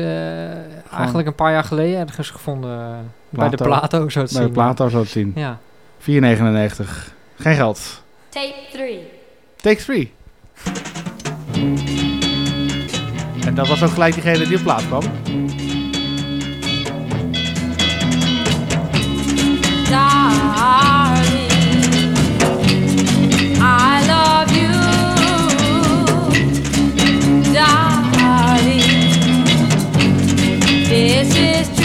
eigenlijk een paar jaar geleden ergens gevonden. Eh, bij de Plato. Plato, zo te Bij zien. de Plato, zo te zien. Ja. 4,99. Geen geld. Tape 3. Take 3. En dat was ook gelijk diegene die op plaat kwam. Darling, I love you, darling. This is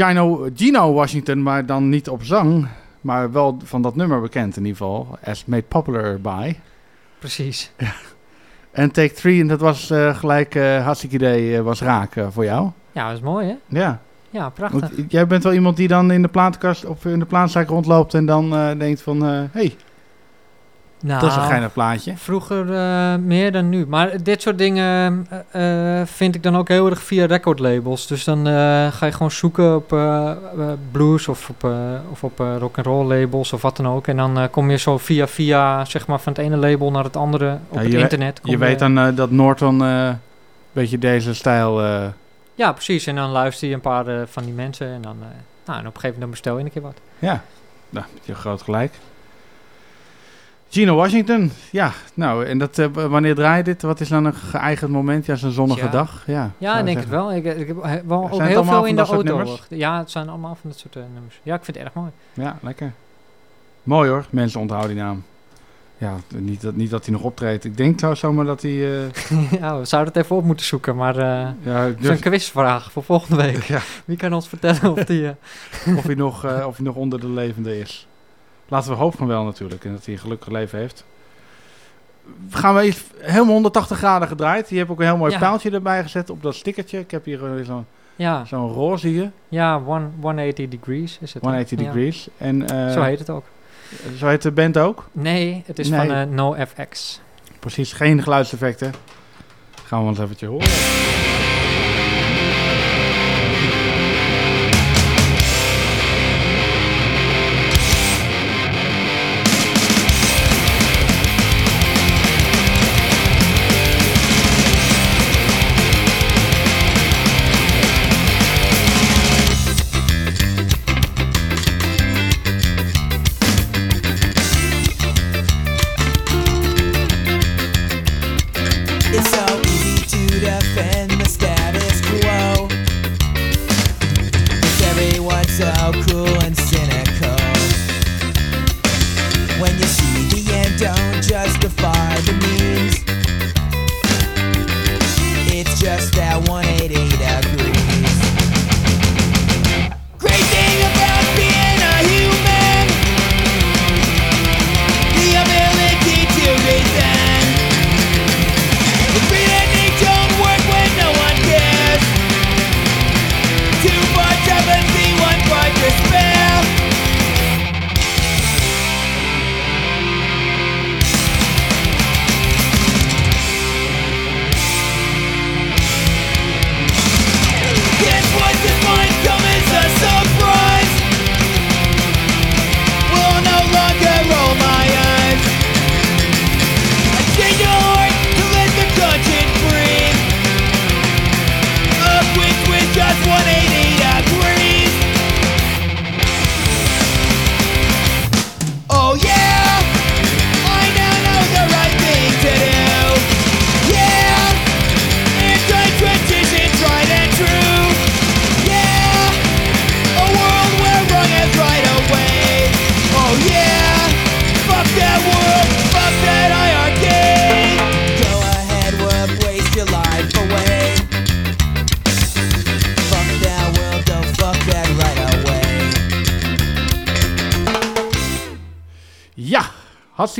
Gino, Gino Washington, maar dan niet op zang. Maar wel van dat nummer bekend in ieder geval. As Made Popular By. Precies. En Take 3, en dat was eh, gelijk eh hartstikke idee, eh, was raak voor jou. Ja, dat is mooi, hè? Ja. Ja, prachtig. Want jij bent wel iemand die dan in de plaatkast of in de plaatzaak rondloopt en dan denkt van, hé, hey, Nou, dat is een geinig plaatje. Vroeger eh, meer dan nu. Maar dit soort dingen eh, eh, vind ik dan ook heel erg via recordlabels. Dus dan ga je gewoon zoeken op blues of op, of op rock and roll labels of wat dan ook. En dan kom je zo via via zeg maar van het ene label naar het andere op Ja, het internet. kom Je weet dan dat Norton een beetje deze stijl... Ja, precies. En dan luister je een paar van die mensen en dan, nou, en op een gegeven moment bestel je een keer wat. Ja, nou, met je groot gelijk. Gino Washington, ja, nou, en dat, eh, wanneer draai je dit? Wat is dan een geëigend moment? Ja, zo'n zonnige Ja. dag. Ja, Ja, ik denk het wel. Ik, ik heb eh, wel ook heel veel in de auto. Ja, het zijn allemaal van dat soort eh, nummers. Ja, ik vind het erg mooi. Ja, lekker. Mooi hoor, mensen onthouden die naam. Ja, niet dat, niet dat hij nog optreedt. Ik denk zo zomaar dat hij... eh, ja, we zouden het even op moeten zoeken, maar eh Ja, dus- een quizvraag voor volgende week. Ja. Wie kan ons vertellen of die... eh, of, hij nog, eh, of hij nog onder de levende is. Laten we hopen van wel natuurlijk. En dat hij een gelukkig leven heeft. Gaan we eens helemaal 180 graden gedraaid. Je hebt ook een heel mooi Ja. pijltje erbij gezet op dat stickertje. Ik heb hier eh, zo'n Ja. zo'n roze hier. Ja, one, 180 degrees is het. 180 Ja. degrees. En, eh, Zo heet het ook. Zo heet de band ook? Nee, het is Nee. van eh, NoFX. Precies, geen geluidseffecten. Gaan we eens eventje horen.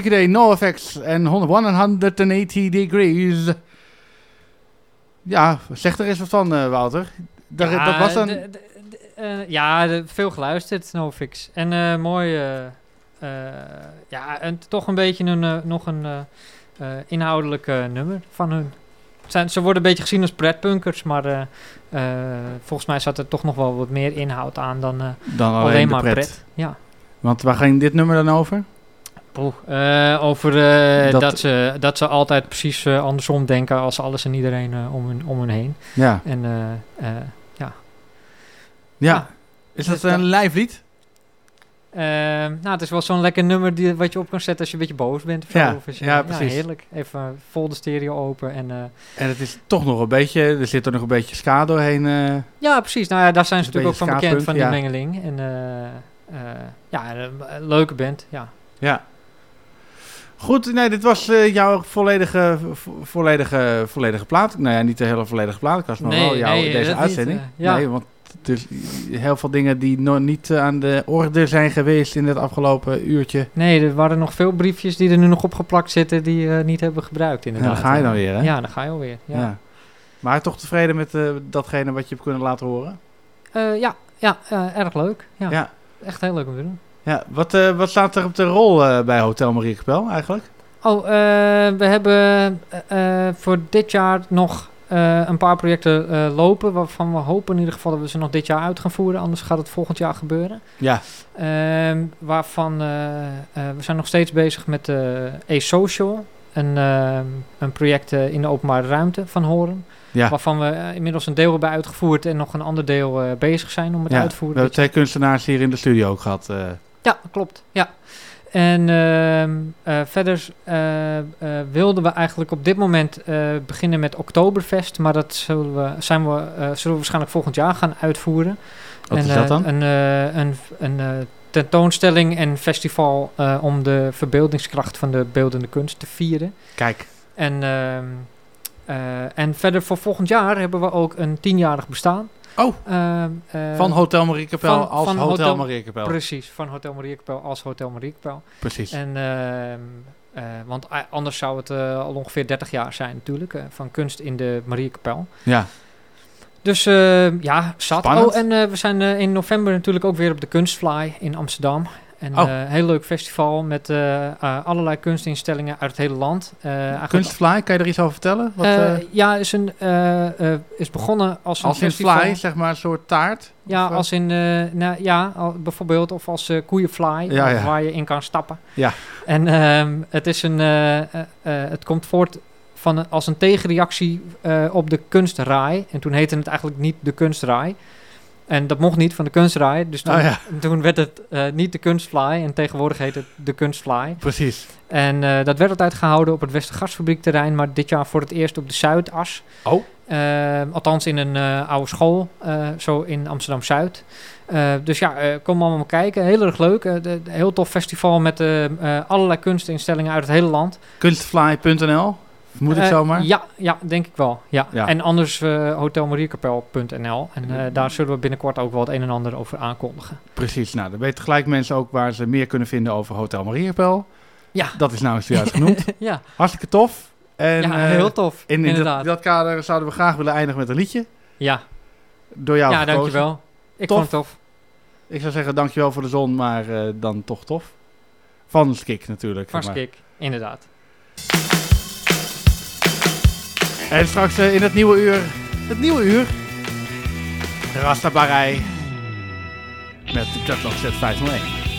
Hartstikke idee. NoFX en 180 degrees. Ja, zeg er eens wat van, eh, Wouter. Dat, Ja, dat was dan... de- de- de- eh, ja, veel geluisterd, NoFX. En eh mooi, ja, en toch een beetje een, nog een inhoudelijk eh, nummer van hun. Zijn, ze worden een beetje gezien als pretpunkers, maar volgens mij zat er toch nog wel wat meer inhoud aan dan, Dan alleen, maar pret. pret. Ja. Want waar ging dit nummer dan over? Eh, over eh, Dat- dat, ze, dat ze altijd precies eh, andersom denken als alles en iedereen om, hun, om hun heen. Ja. En ja. Ja. Is dat Dus een lijflied? Ehm, nou, het is wel zo'n lekker nummer die, wat je op kan zetten als je een beetje boos bent. Of zo, Ja, of ja, precies. heerlijk. Even vol de stereo open. En, En het is toch nog een beetje... Er zit er nog een beetje ska doorheen. ja, precies. Nou ja, daar zijn ze natuurlijk ook van bekend, van die mengeling. En ja, een leuke band, ja. Ja. Goed, nee, dit was eh, jouw volledige, vo- volledige, volledige plaat. Nou ja, niet de hele volledige plaatkast, maar Nee, wel jouw, nee, deze dat niet, uitzending. eh, ja. Nee, want Dus heel veel dingen die nog niet eh, aan de orde zijn geweest in het afgelopen uurtje. Nee, er waren nog veel briefjes die er nu nog opgeplakt zitten die uh, niet hebben gebruikt inderdaad. dan ga je dan weer, hè? Ja, dan ga je alweer. Ja, Ja. Maar toch tevreden met datgene wat je hebt kunnen laten horen? Ja, ja erg leuk. Ja. Ja. Echt heel leuk om te doen. Ja, wat, eh, wat staat er op de rol eh, bij Hotel Marie Kapel eigenlijk? Oh, eh, we hebben voor dit jaar nog een paar projecten lopen. Waarvan we hopen in ieder geval dat we ze nog dit jaar uit gaan voeren. Anders gaat het volgend jaar gebeuren. Ja. Ehm, waarvan we zijn nog steeds bezig met E-Social. Een, een project in de openbare ruimte van Horen. Ja. Waarvan we inmiddels een deel hebben uitgevoerd en nog een ander deel bezig zijn om het Ja, uit te we voeren. hebben twee kunstenaars hier in de studio ook gehad. eh. Ja, klopt. Ja. En ehm, eh, verder eh, wilden we eigenlijk op dit moment beginnen met Oktoberfest. Maar dat zullen we, zijn we, zullen we waarschijnlijk volgend jaar gaan uitvoeren. Wat en, is dat dan? Een, een, een tentoonstelling en festival om de verbeeldingskracht van de beeldende kunst te vieren. Kijk. En, ehm, eh, en verder voor volgend jaar hebben we ook een tienjarig bestaan. Oh, Ehm, eh, van Hotel Marie Kapel als Hotel Marie Kapel. Precies, van Hotel Marie Kapel als Hotel Marie Kapel. Precies. En, ehm, eh, want a- anders zou het eh, al ongeveer 30 jaar zijn natuurlijk, eh, van kunst in de Marie Kapel. Ja. Dus eh, ja, zat. Spannend. Oh, en eh, we zijn eh, in november natuurlijk ook weer op de Kunstfly in Amsterdam. En Oh. eh, een heel leuk festival met eh, eh, allerlei kunstinstellingen uit het hele land. Eh, Kunstfly, kan je er iets over vertellen? Wat, Eh, eh, ja, is, een, eh, eh, is begonnen als een als in festival. fly, zeg maar, een soort taart? Ja, Of, eh? als in, eh, nou, ja, al- bijvoorbeeld, of als eh, koeienfly, Ja, ja. waar je in kan stappen. Ja. En ehm, het is een, eh, eh, eh, het komt voort van een, als een tegenreactie eh, op de kunstraai. En toen heette het eigenlijk niet de kunstraai. En dat mocht niet van de kunstraai. Dus toen, Oh ja. toen werd het eh, niet de kunstfly. En tegenwoordig heet het de kunstfly. Precies. En eh, dat werd altijd gehouden op het Westergasfabriekterrein, maar dit jaar voor het eerst op de Zuidas. Oh. Eh, althans in een oude school, zo in Amsterdam-Zuid. Dus ja, kom allemaal kijken. Heel erg leuk. De- heel tof festival met allerlei kunstinstellingen uit het hele land. Kunstfly.nl, moet ik Eh, zomaar? Ja, ja, denk ik wel. Ja. Ja. En anders eh hotelmarierkapel.nl. En eh, daar zullen we binnenkort ook wel het een en ander over aankondigen. Precies, nou, dan weten gelijk mensen ook waar ze meer kunnen vinden over Hotel Marie Kapel. Ja. Dat is nou zojuist genoemd. Ja. Hartstikke tof. En, Ja, heel tof, In, in dat, inderdaad. dat kader zouden we graag willen eindigen met een liedje. Ja. Door jou Ja, gekozen. dankjewel. Ik Tof. vond het tof. Ik zou zeggen dankjewel voor de zon, maar dan toch tof. Van Skik natuurlijk. Van. Skik, inderdaad. En straks eh, in het nieuwe uur, het nieuwe uur, Rastabarij met de Jetlag Z501.